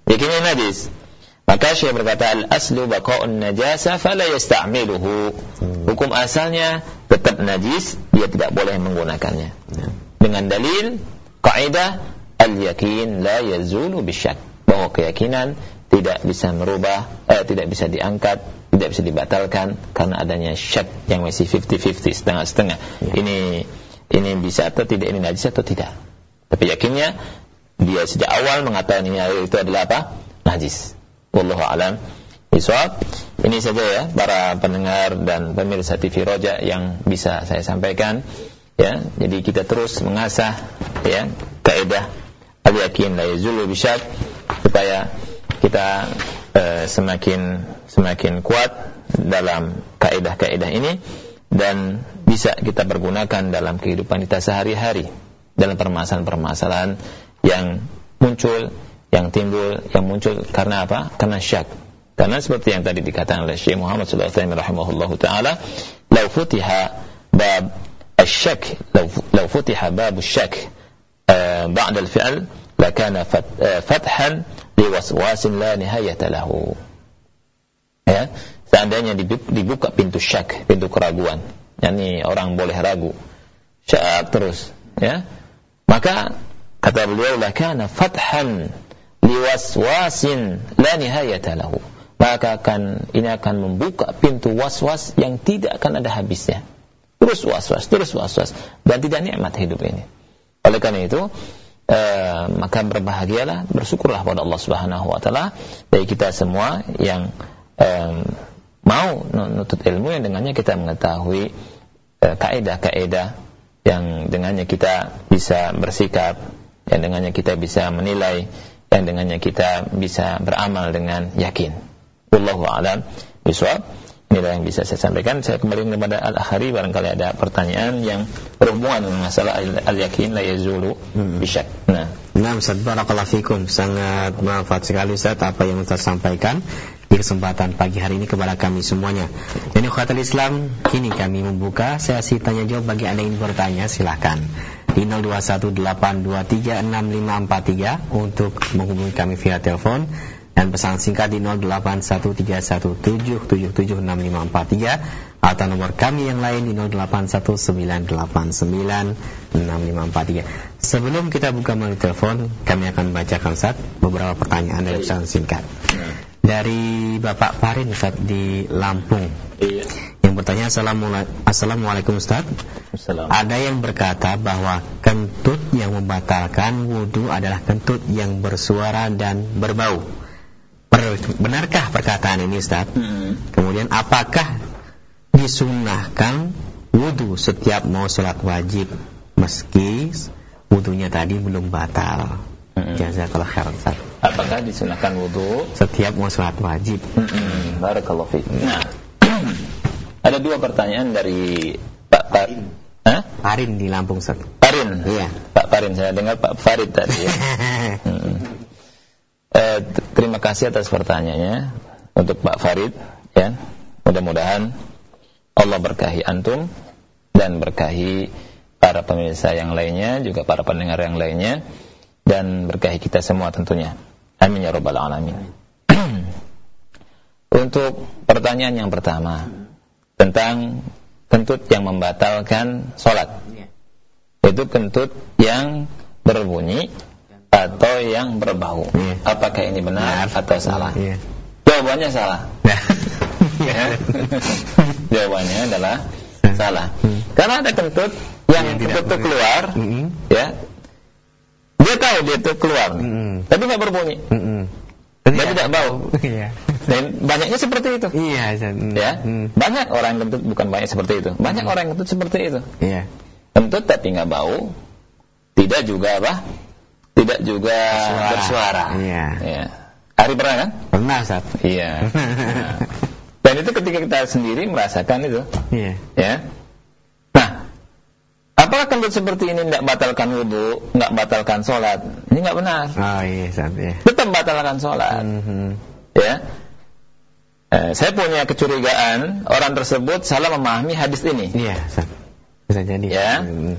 Yakinnya najis. Maka Syekh berkata al-aslu baqa'un najasa fala yasta'miluhu. Hmm. hukum asalnya tetap najis dia tidak boleh menggunakannya. Ya. dengan dalil kaidah al-yakin la yazulu bisyak bahwa keyakinan tidak bisa merubah eh, tidak bisa diangkat tidak bisa dibatalkan karena adanya syak yang masih 50-50 setengah-setengah. Ya. ini ini bisa atau tidak ini najis atau tidak. Tapi yakinnya dia sejak awal mengatakan ini itu adalah apa? Najis. Wallahu alam bisawab ini saja ya para pendengar dan pemirsa TV Roja yang bisa saya sampaikan ya. Jadi kita terus mengasah ya kaidah al yakin la yazulu bisyak supaya kita Eh, semakin semakin kuat dalam kaedah-kaedah ini dan bisa kita pergunakan dalam kehidupan kita sehari-hari dalam permasalahan-permasalahan yang muncul, yang timbul, yang muncul karena apa? Karena syak. Karena seperti yang tadi dikatakan oleh Syekh Muhammad sallallahu alaihi rahimahullahu taala, "Lau futiha bab asyak, lau futiha bab asyak uh, eh, ba'da al-fi'l, lakana fat, uh, fathan liwaswasin la nihayata lahu. Ya, seandainya dibuka pintu syak, pintu keraguan. Yani orang boleh ragu. Syak terus, ya. Maka kata beliau lakana fathan liwaswasin la nihayata lahu. Maka akan ini akan membuka pintu waswas -was yang tidak akan ada habisnya. Terus waswas, -was, terus waswas -was. dan tidak nikmat hidup ini. Oleh karena itu, eh, maka berbahagialah bersyukurlah pada Allah Subhanahu wa taala. Dari kita semua yang em, mau menuntut ilmu yang dengannya kita mengetahui eh, kaidah-kaidah yang dengannya kita bisa bersikap yang dengannya kita bisa menilai yang dengannya kita bisa beramal dengan yakin. Wallahu alam. Bisawab inilah yang bisa saya sampaikan. Saya kembali kepada al-akhari barangkali ada pertanyaan yang berhubungan dengan masalah al- al-yakin la yazulu Hmm. bisyak nah. Nah Ustaz Barakallahu Fikum. Sangat bermanfaat sekali Ustaz Apa yang Ustaz sampaikan Di kesempatan pagi hari ini kepada kami semuanya. Dan Ikhwatul Islam Kini kami membuka sesi tanya jawab. Bagi anda yang ingin bertanya silahkan Di 0218236543 Untuk menghubungi kami via telepon dan pesan singkat di 081317776543 atau nomor kami yang lain di 0819896543. Sebelum kita buka melalui telepon, kami akan bacakan Ustaz beberapa pertanyaan dari pesan singkat. Dari Bapak Farin Ustaz di Lampung iya yang bertanya Assalamualaikum, Assalamualaikum Ustaz. Assalamualaikum Ada yang berkata bahwa kentut yang membatalkan wudhu adalah kentut yang bersuara dan berbau. Benarkah perkataan ini Ustaz? Hmm. Kemudian apakah disunahkan wudhu setiap mau sholat wajib meski wudhunya tadi belum batal? Mm-mm. Jazakallah khair Ustaz. apakah disunahkan wudhu Setiap mau sholat wajib. Mm-mm. Barakallahu fiik. Nah, (clears throat) ada dua pertanyaan dari Pak Pak Hah? Farin di Lampung Ustaz. Farin. Iya. Pak Farin saya dengar Pak Farid tadi ya. (laughs) Eh, terima kasih atas pertanyaannya untuk Pak Farid ya. Mudah-mudahan Allah berkahi antum dan berkahi para pemirsa yang lainnya juga para pendengar yang lainnya dan berkahi kita semua tentunya. Amin ya rabbal alamin. (clears throat) untuk pertanyaan yang pertama tentang kentut yang membatalkan sholat itu kentut yang berbunyi atau yang berbau. Iya. Apakah ini benar atau salah? Iya. Jawabannya salah. Ya. (laughs) Jawabannya adalah salah. Hmm. Karena ada kentut yang tidak kentut itu keluar, Mm-mm. ya. Dia tahu dia itu keluar, Mm-mm. tapi nggak berbunyi. Mm-mm. Dia tidak bau. Iya. Dan banyaknya seperti itu. Iya, Ustaz. Mm. Ya, Mm. banyak orang yang kentut bukan banyak seperti itu. Banyak orang yang kentut seperti itu. Iya. Kentut tapi nggak bau, tidak juga apa? Tidak juga Bersuara. bersuara. Iya. Ya. Hari pernah kan? Pernah, Ustaz. Iya. Nah. (laughs) Dan itu ketika kita sendiri merasakan itu, Iya. ya. Nah, apakah kentut seperti ini tidak batalkan wudhu, nggak batalkan sholat? Ini nggak benar. Oh, iya, Ustaz. Iya. Tetap batalkan sholat, Mhm. ya. Eh, saya punya kecurigaan orang tersebut salah memahami hadis ini. Iya, Ustaz. Bisa jadi. Ya. Mm.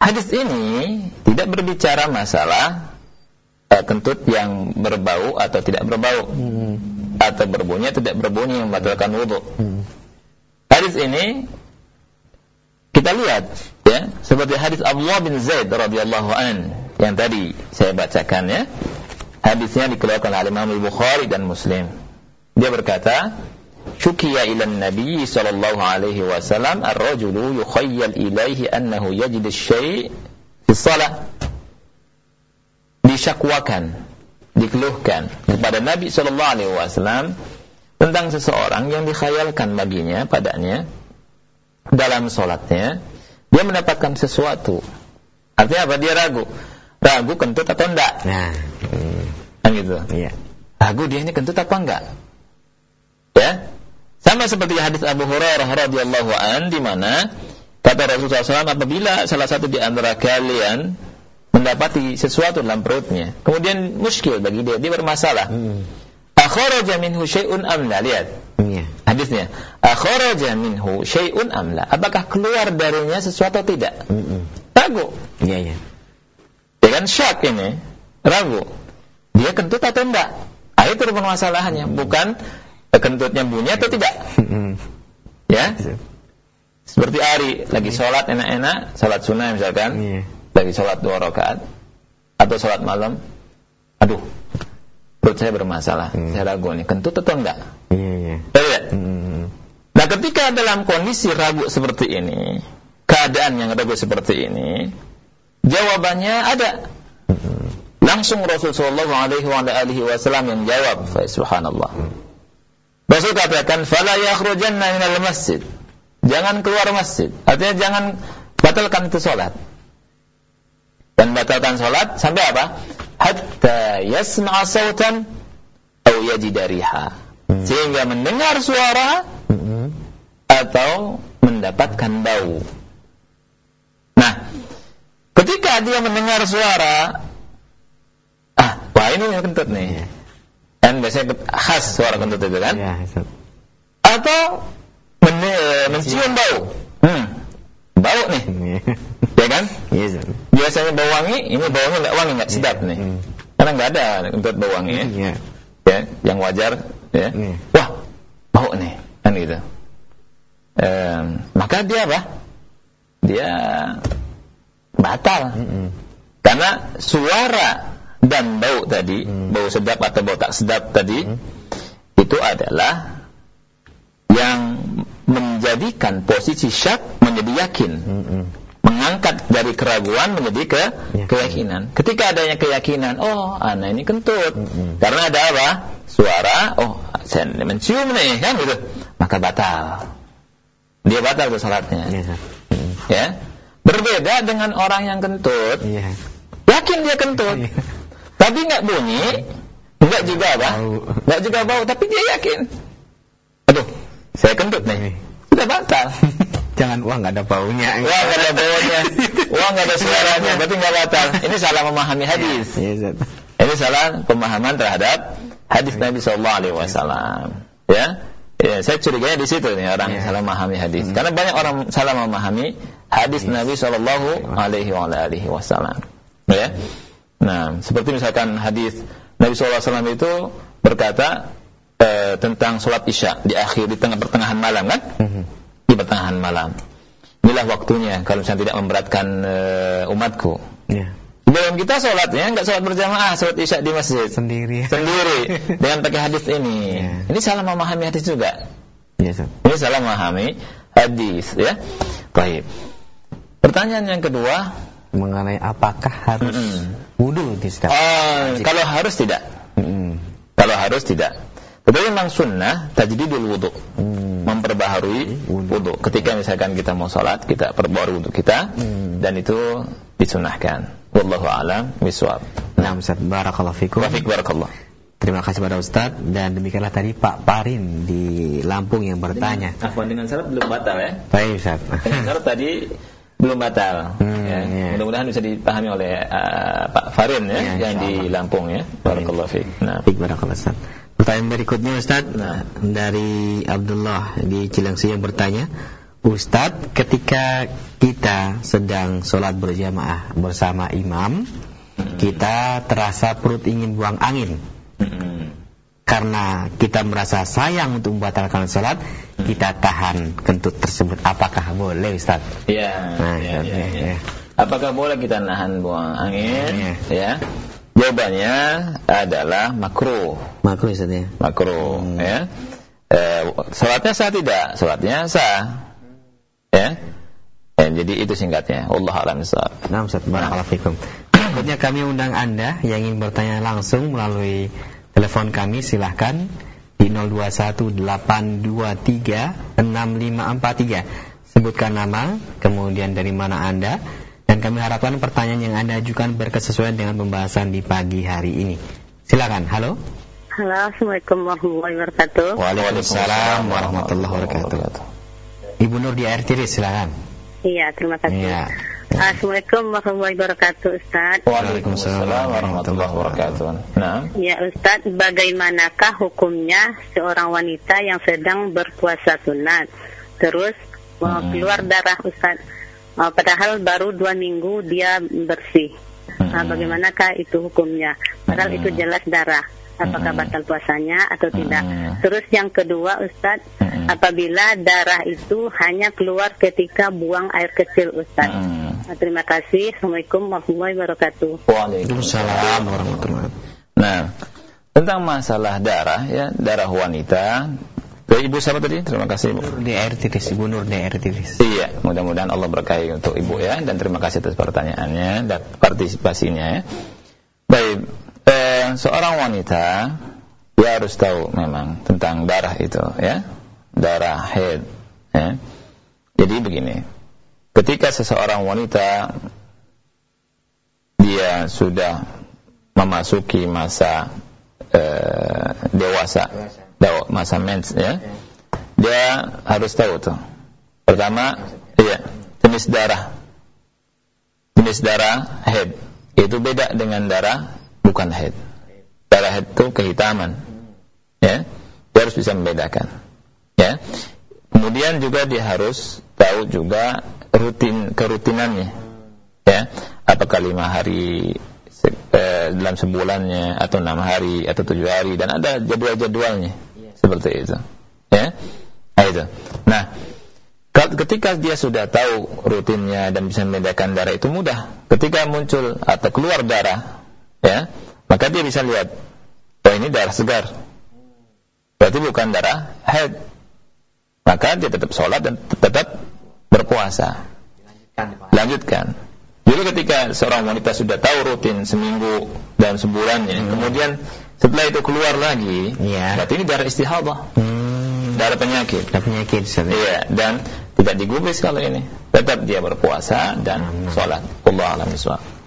Hadis ini tidak berbicara masalah eh, kentut yang berbau atau tidak berbau, Mm. atau berbunyi atau tidak berbunyi yang membatalkan wudhu. Mm. Hadis ini kita lihat ya seperti hadis Abdullah bin Zaid radhiyallahu an yang tadi saya bacakan ya. Hadisnya dikeluarkan oleh Imam Al-Bukhari dan Muslim. Dia berkata, "Syukiya ila Nabi sallallahu alaihi wasallam ar-rajulu yukhayyal ilaihi annahu yajid asy-syai' fi shalah." Disyakwakan, dikeluhkan kepada Nabi sallallahu alaihi wasallam tentang seseorang yang dikhayalkan baginya padanya dalam sholatnya dia mendapatkan sesuatu artinya apa dia ragu ragu kentut atau enggak Nah. Mm. kan gitu Iya. ragu dia ini kentut apa enggak ya sama seperti hadis Abu Hurairah radhiyallahu an di mana kata Rasulullah SAW apabila salah satu di antara kalian mendapati sesuatu dalam perutnya kemudian muskil bagi dia dia bermasalah. Mm. akharaja minhu syai'un am la? Lihat. Iya. hadisnya. Akharaja minhu syai'un am la? Apakah keluar darinya sesuatu atau tidak? Ragu. Iya, iya. dengan syak ini. Ragu. Dia kentut atau enggak? Ah, itu permasalahannya. Bukan kentutnya bunyi atau tidak? Ya? Seperti Ari lagi sholat enak-enak sholat sunnah misalkan Iya. lagi sholat dua rakaat atau sholat malam. Aduh perut saya bermasalah saya ragu nih kentut atau enggak? Iya, iya. Ya. Nah ketika dalam kondisi ragu seperti ini, keadaan yang ragu seperti ini, jawabannya ada. Langsung Rasulullah Alaihi Wasallam yang jawab, Subhanallah. Rasul katakan, "Fala yakhrujanna minal masjid." Jangan keluar masjid. Artinya jangan batalkan itu salat. Dan batalkan salat sampai apa? Hatta yasma'a sautan atau yajida riha. Hmm. Sehingga mendengar suara Mm-mm. atau mendapatkan bau. Nah, ketika dia mendengar suara, ah, wah ini yang kentut nih. Kan biasanya khas suara kentut itu kan? Iya, Ustaz. Atau men- mencium bau. Hmm, bau nih, Iya. ya kan? Iya, Ustaz. Biasanya bau wangi, ini baunya nggak wangi, nggak sedap nih. Hmm. Karena nggak ada kentut bau wangi ya. Iya. ya, yang wajar ya. Iya. Wah, bau nih, kan gitu. Em, maka dia apa? Dia batal. Karena suara dan bau tadi, Hmm. bau sedap atau bau tak sedap tadi, Hmm. itu adalah yang menjadikan posisi syak menjadi yakin. Mm-mm. Mengangkat dari keraguan menjadi ke Yakin. keyakinan. Ketika adanya keyakinan, oh, anak ini kentut. Mm-mm. Karena ada apa? Suara, oh, saya mencium nih, kan gitu. Maka batal. Dia batal ke salatnya. Iya, Ustaz. Mm. Ya. Berbeda dengan orang yang kentut, Iya. yakin dia kentut. Iya. Tapi nggak bunyi, nggak juga apa? Nggak juga bau, tapi dia yakin. Aduh, saya kentut nih. Sudah batal. Jangan wah nggak ada baunya. Wah nggak ada baunya, wah nggak ada suaranya, berarti nggak batal. Ini salah memahami hadis. Iya, Ustaz. Ini salah pemahaman terhadap hadis Nabi Shallallahu Alaihi Wasallam. Ya, Ya, saya curiganya di situ nih orang Ya. salah memahami hadis. Hmm. Karena banyak orang salah memahami hadis Hadis. Nabi Shallallahu Alaihi Wasallam. Ya, nah seperti misalkan hadis Nabi Wasallam itu berkata eh, tentang sholat isya di akhir di tengah pertengahan malam kan? Mhm. Di pertengahan malam. Inilah waktunya kalau misalnya tidak memberatkan eh, umatku. Iya. Sebelum kita sholatnya nggak sholat berjamaah, sholat isya di masjid Sendiri. sendiri (laughs) dengan pakai hadis ini. Ya. Ini salah memahami hadis juga. Ya, Ustaz. Ini salah memahami hadis ya. Baik. Pertanyaan yang kedua, Mengenai apakah harus wudhu di sekarang? oh, kalau harus tidak. Mm-mm. Kalau harus tidak. Tetapi memang sunnah tajdidul wudu. Hmm. Memperbaharui Wudu. wudu. Ketika misalkan kita mau sholat, kita perbaharui wudu kita Hmm. dan itu disunahkan. Wallahu a'lam bishawab. Nah, Ustaz, barakallahu fikum. Wafik barakallah. Terima kasih pada Ustaz dan demikianlah tadi Pak Parin di Lampung yang bertanya. Afwan dengan syarat belum batal ya. Baik, Ustaz. Dengan syarat tadi belum batal. Hmm, ya. iya. Mudah-mudahan bisa dipahami oleh uh, Pak Farin ya, Iya, yang di. Lampung ya. Barakallahu fiik. Nah. Baik, barakallah Ustaz. Pertanyaan berikutnya Ustaz Nah. dari Abdullah di Cilengsi yang bertanya, Ustaz, ketika kita sedang sholat berjamaah bersama imam, kita terasa perut ingin buang angin. Mm-mm. Karena kita merasa sayang untuk membatalkan sholat, kita tahan kentut tersebut. Apakah boleh Ustaz? Iya, Nah, iya, iya, iya, iya. iya. Apakah boleh kita nahan buang angin? Iya. Ya. Jawabannya adalah makruh. Makruh Ustaz ya? Makruh, Hmm. ya. Eh, salatnya sah tidak? Salatnya sah. Ya. Eh, jadi itu singkatnya. Allah alam bissawab. Nah, Ustaz, barakallahu fikum. Berikutnya kami undang Anda yang ingin bertanya langsung melalui telepon kami silahkan di 0218236543. Sebutkan nama, kemudian dari mana Anda dan kami harapkan pertanyaan yang Anda ajukan berkesesuaian dengan pembahasan di pagi hari ini. Silakan. Halo. Halo, Assalamualaikum warahmatullahi wabarakatuh. Waalaikumsalam warahmatullahi wabarakatuh. Ibu Nur di air tiris silakan. Iya, terima kasih. Iya. Assalamualaikum warahmatullahi wabarakatuh, Ustaz. Waalaikumsalam warahmatullahi wabarakatuh. Nah, Ya, Ustaz, bagaimanakah hukumnya seorang wanita yang sedang berpuasa sunat, terus Hmm. keluar darah, Ustaz? Uh, padahal baru dua minggu dia bersih. Nah, Hmm. bagaimanakah itu hukumnya? Padahal Hmm. itu jelas darah. Apakah Hmm. batal puasanya atau tidak? Hmm. Terus yang kedua, Ustaz, Hmm. apabila darah itu hanya keluar ketika buang air kecil, Ustaz. Hmm. Nah, terima kasih. Assalamualaikum warahmatullahi wabarakatuh. Waalaikumsalam warahmatullahi Nah, tentang masalah darah ya, darah wanita. Dari Ibu siapa tadi? Terima kasih Ibu. Di air tiris, Ibu Nur di air tiris. Iya, mudah-mudahan Allah berkahi untuk Ibu ya dan terima kasih atas pertanyaannya dan partisipasinya ya. Baik, eh, seorang wanita dia harus tahu memang tentang darah itu ya. Darah head ya. Jadi begini. Ketika seseorang wanita dia sudah memasuki masa eh, dewasa, dewa- masa mens ya. Dia harus tahu tuh. Pertama, iya, jenis darah. Jenis darah head itu beda dengan darah bukan head. Darah head itu kehitaman. Ya. Dia harus bisa membedakan. Ya. Kemudian juga dia harus tahu juga rutin kerutinannya. Ya. Apakah lima hari se- eh, dalam sebulannya atau enam hari atau tujuh hari dan ada jadwal-jadwalnya seperti itu. Ya. Nah, itu. Nah, ketika dia sudah tahu rutinnya dan bisa membedakan darah itu mudah. Ketika muncul atau keluar darah, ya, maka dia bisa lihat, oh ini darah segar. Berarti bukan darah haid. Maka dia tetap sholat dan tetap berpuasa. Lanjutkan. Jadi ketika seorang wanita sudah tahu rutin seminggu dan sebulannya, kemudian setelah itu keluar lagi, Iya. berarti ini darah istihadah, Hmm, darah penyakit. ada penyakit ya? Iya, dan tidak digubris kalau ini. Tetap dia berpuasa dan Hmm. sholat. Allah alam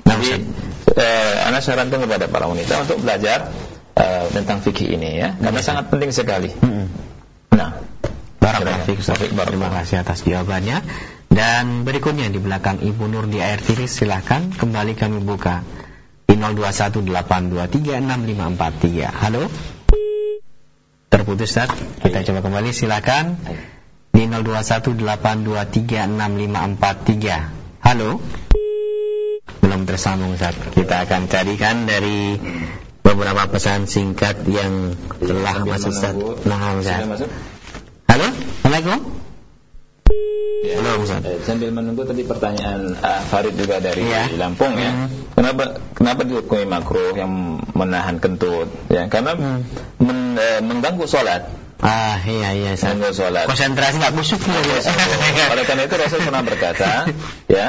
Jadi, eh, anak sarankan kepada para wanita untuk belajar eh, tentang fikih ini ya, karena sangat penting sekali. Mm-mm. Nah, Barakallahu fiik, Ustaz. Terima kasih atas jawabannya. Dan berikutnya di belakang Ibu Nur di air tiris silahkan kembali kami buka di 0218236543. Halo. Terputus Ustaz. Kita coba kembali silahkan di 0218236543. Halo. Belum tersambung Ustaz. Kita akan carikan dari beberapa pesan singkat yang telah masuk Ustaz. Nah, Ustaz. Halo, Assalamualaikum. Ya. Belum, Ustaz. Eh, sambil menunggu tadi pertanyaan ah, Farid juga dari Iya. Lampung ya. Hmm. Kenapa kenapa dihukumi makruh yang menahan kentut? Ya, karena Hmm. men- eh, mengganggu sholat. Ah, iya iya. Menunggu sholat. Konsentrasi nggak busuk gitu. Oleh karena itu Rasul pernah berkata, (laughs) ya,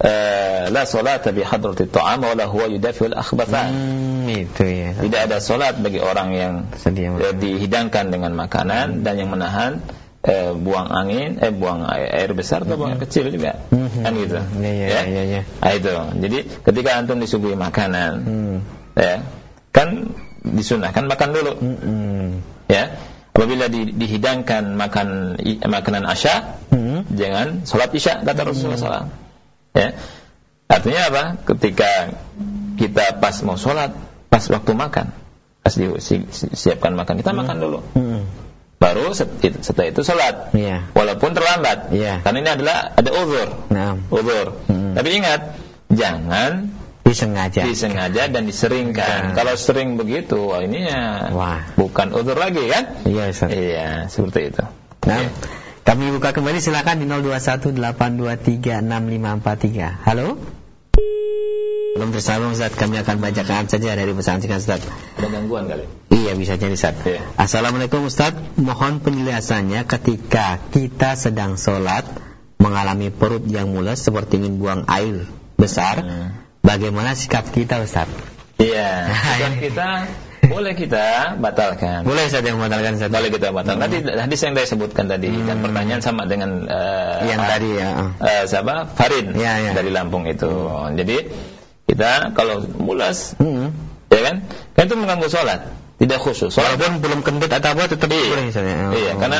eh, la salat bi hadratit ta'am wa la huwa yudafi'ul akhbathan. Hmm, itu ya. Tidak ada solat bagi orang yang Sedia. eh, dihidangkan dengan makanan dan yang menahan eh, buang angin, eh buang air, air besar atau buang air kecil juga, Mhm. kan gitu. Iya, iya, iya, iya. Nah, itu. Jadi ketika antum disuguhi makanan, Hmm. ya, kan disunahkan makan dulu, Hmm. ya. Apabila di- dihidangkan makan i- makanan asya, Hmm. jangan sholat isya kata Rasulullah SAW. Ya. Artinya apa? Ketika kita pas mau sholat, pas waktu makan, pas disiapkan makan, kita makan dulu. Hmm. Baru set- setelah itu sholat. Iya. Walaupun terlambat. Iya. Karena ini adalah ada uzur. Nah, Uzur. Hmm. Tapi ingat, jangan disengaja. disengaja dan diseringkan. Nah. Kalau sering begitu, wah ini ya Wah. bukan uzur lagi kan? Iya, Ustaz. Iya, seperti itu. Nah, Iya. kami buka kembali silakan di 0218236543. Halo? Belum tersambung Ustaz, kami akan bacakan saja dari pesan singkat Ustaz. Ada gangguan kali? Iya bisa jadi Ustaz. Iya. Assalamualaikum Ustaz, mohon penjelasannya ketika kita sedang sholat mengalami perut yang mules seperti ingin buang air besar, Hmm. bagaimana sikap kita Ustaz? Iya. Dan (laughs) kita boleh kita batalkan. Boleh Ustaz yang membatalkan Ustaz? Boleh kita batalkan. Tadi hadis yang saya sebutkan tadi dan pertanyaan sama dengan eh, Yang tadi ya. Eh, siapa? Farin Iya, iya. dari Lampung itu. Jadi kita kalau mulas, Hmm. ya kan? Kan itu mengganggu sholat, tidak khusyuk. Sholat Walaupun belum kentut atau apa tetap Iya. boleh Ustaz ya? Iya, Oh. karena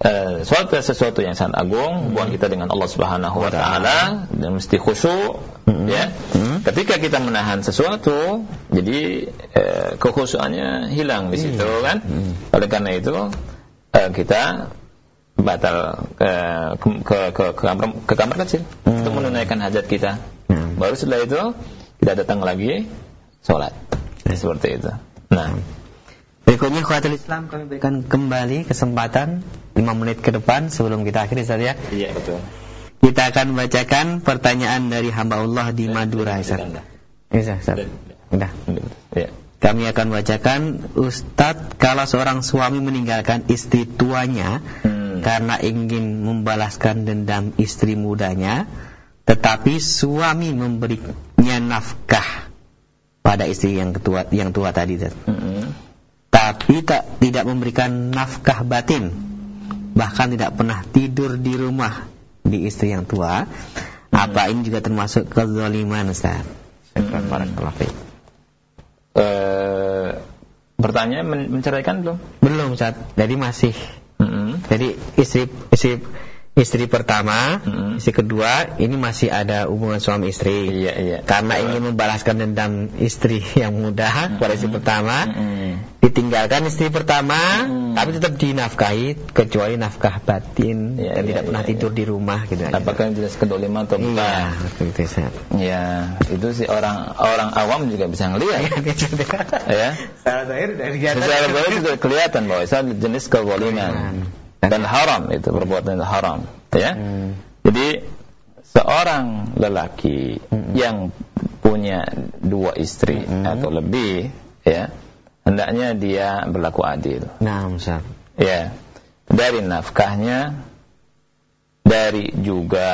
eh, sholat adalah sesuatu yang sangat agung, hubungan kita dengan Allah Subhanahu wa taala dan mesti khusyuk, Mhm. ya. Mhm. Ketika kita menahan sesuatu, jadi eh, kekhusyukannya hilang di situ kan. Mhm. Oleh karena itu eh, kita batal ke ke ke, ke, ke kamar ke kamar kecil Mhm. untuk menunaikan hajat kita. Mhm. Baru setelah itu kita datang lagi sholat. Seperti itu. Nah, Berikutnya Khawatir Islam kami berikan kembali kesempatan 5 menit ke depan sebelum kita akhiri Ustaz ya. iya betul. Kita akan bacakan pertanyaan dari hamba Allah di Madura Ustaz. Iya Ustaz. Udah. Ya. Kami akan bacakan Ustadz kalau seorang suami meninggalkan istri tuanya Hmm. karena ingin membalaskan dendam istri mudanya tetapi suami memberinya nafkah pada istri yang tua yang tua tadi Ustaz. Mm-mm. tapi tak tidak memberikan nafkah batin bahkan tidak pernah tidur di rumah di istri yang tua apa ini juga termasuk kezaliman Ustaz Syukran Hmm. barakallahu fiik. Eh, bertanya men- menceraikan belum? belum Ustaz jadi masih Mm-mm. jadi istri istri istri pertama Mm-mm. istri kedua ini masih ada hubungan suami istri Iya iya. karena ingin membalaskan dendam istri (laughs) yang muda kepada istri pertama Mm-mm. ditinggalkan istri pertama Hmm. tapi tetap dinafkahi kecuali nafkah batin Iya, dan iya, tidak pernah iya, tidur di rumah gitu Apakah yang jelas kedoliman atau iya betul itu Ustaz. Ya, itu sih orang orang awam juga bisa ngelihat. ya. Zahir dari Secara bahwa sudah kelihatan bahwa itu jenis kezaliman dan haram itu perbuatan haram, ya. Hmm. Jadi seorang lelaki Mm-mm. yang punya dua istri Mm-mm. atau lebih, ya, hendaknya dia berlaku adil. Nah, Ustaz. Ya, dari nafkahnya, dari juga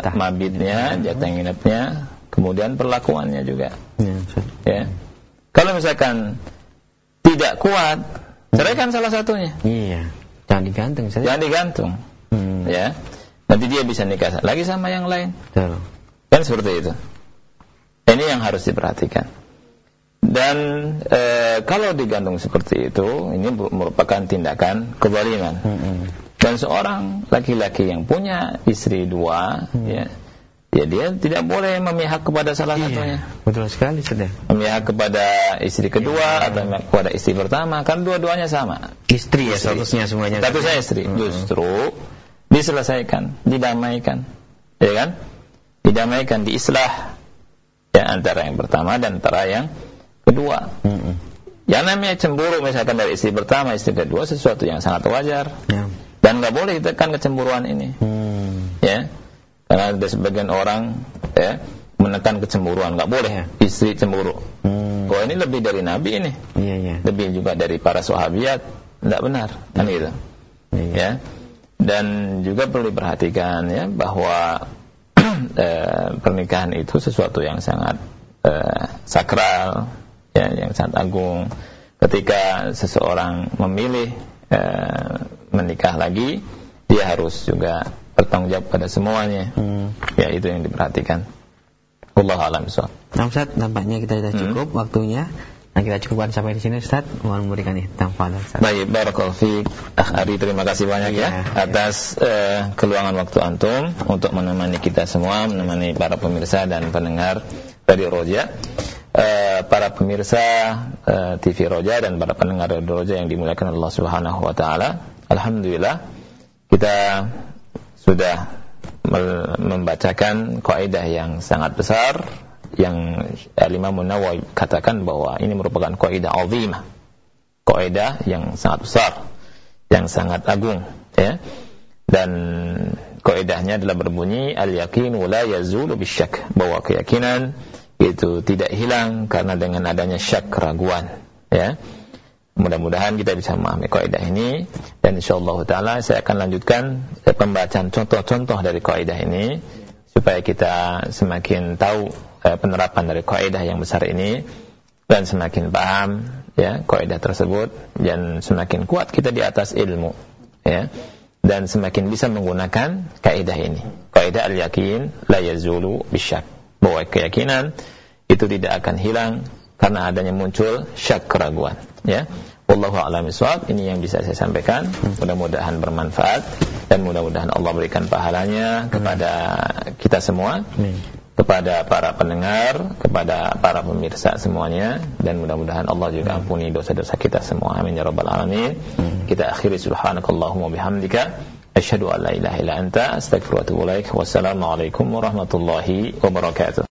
Jatah. mabitnya, jatah nginepnya, kemudian perlakuannya juga. Ya, Ustaz. Ya, kalau misalkan tidak kuat, ceraikan salah satunya, Iya. Jangan digantung Ustaz. jangan digantung. Hmm. Ya, nanti dia bisa nikah lagi sama yang lain, Betul. kan seperti itu. Ini yang harus diperhatikan. Dan eh, kalau digantung seperti itu, ini merupakan tindakan kezaliman. Mm-mm. Dan seorang laki-laki yang punya istri dua, Hmm. ya, ya dia tidak boleh memihak kepada salah satunya. Iya. Betul sekali sudah. Memihak kepada istri kedua Iya. atau memihak kepada istri pertama, kan dua-duanya sama. Istri ya statusnya semuanya. Statusnya istri. Mm-mm. Justru diselesaikan, didamaikan, ya kan? Didamaikan, diislah ya antara yang pertama dan antara yang kedua. Mm-mm. Yang namanya cemburu misalkan dari istri pertama, istri kedua sesuatu yang sangat wajar Ya. dan nggak boleh ditekan kecemburuan ini. Hmm. ya karena ada sebagian orang ya menekan kecemburuan. Nggak boleh Ya. istri cemburu. Hmm. kok ini lebih dari nabi ini. Iya, iya. lebih juga dari para sahabiat. Tidak benar. Kan gitu. Iya. ya. Dan juga perlu diperhatikan ya bahwa (clears throat) eh, pernikahan itu sesuatu yang sangat eh, sakral ya yang sangat agung. Ketika seseorang memilih eh, menikah lagi dia harus juga bertanggung jawab pada semuanya Hmm. ya itu yang diperhatikan Allah alam bisawab. Nah Ustaz, nampaknya kita sudah cukup waktunya. Nah kita cukupkan sampai di sini Ustaz. Mohon memberikan hitam pada Ustaz. Baik, barakallahu fiik. Akh Ari terima kasih banyak ya, Ya, atas eh, keluangan waktu antum untuk menemani kita semua, menemani para pemirsa dan pendengar Radio Roja. Eh, para pemirsa eh, TV Roja dan para pendengar Radio Roja yang dimuliakan Allah Subhanahu wa taala. Alhamdulillah kita sudah membacakan kaidah yang sangat besar yang Imam Nawawi katakan bahwa ini merupakan kaidah azimah kaidah yang sangat besar, yang sangat agung, ya. Dan kaidahnya adalah berbunyi al-yaqin la yazulu bisyak, bahwa keyakinan itu tidak hilang karena dengan adanya syak keraguan, ya. Mudah-mudahan kita bisa memahami kaidah ini. Dan insyaallah taala saya akan lanjutkan pembacaan contoh-contoh dari kaidah ini supaya kita semakin tahu eh, penerapan dari kaidah yang besar ini dan semakin paham ya kaidah tersebut dan semakin kuat kita di atas ilmu ya dan semakin bisa menggunakan kaidah ini. Kaidah al-yakin la yazulu bisyak bahwa keyakinan itu tidak akan hilang karena adanya muncul syak keraguan ya. Wallahu a'lam bishawab. Ini yang bisa saya sampaikan. Mudah-mudahan bermanfaat dan mudah-mudahan Allah berikan pahalanya kepada kita semua kepada para pendengar, kepada para pemirsa semuanya dan mudah-mudahan Allah juga ampuni dosa-dosa kita semua. Amin ya rabbal alamin. Kita akhiri subhanakallahumma bihamdika. Asyhadu an la ilaha illa anta astaghfiruka wa atubu ilaik. Wassalamualaikum warahmatullahi wabarakatuh.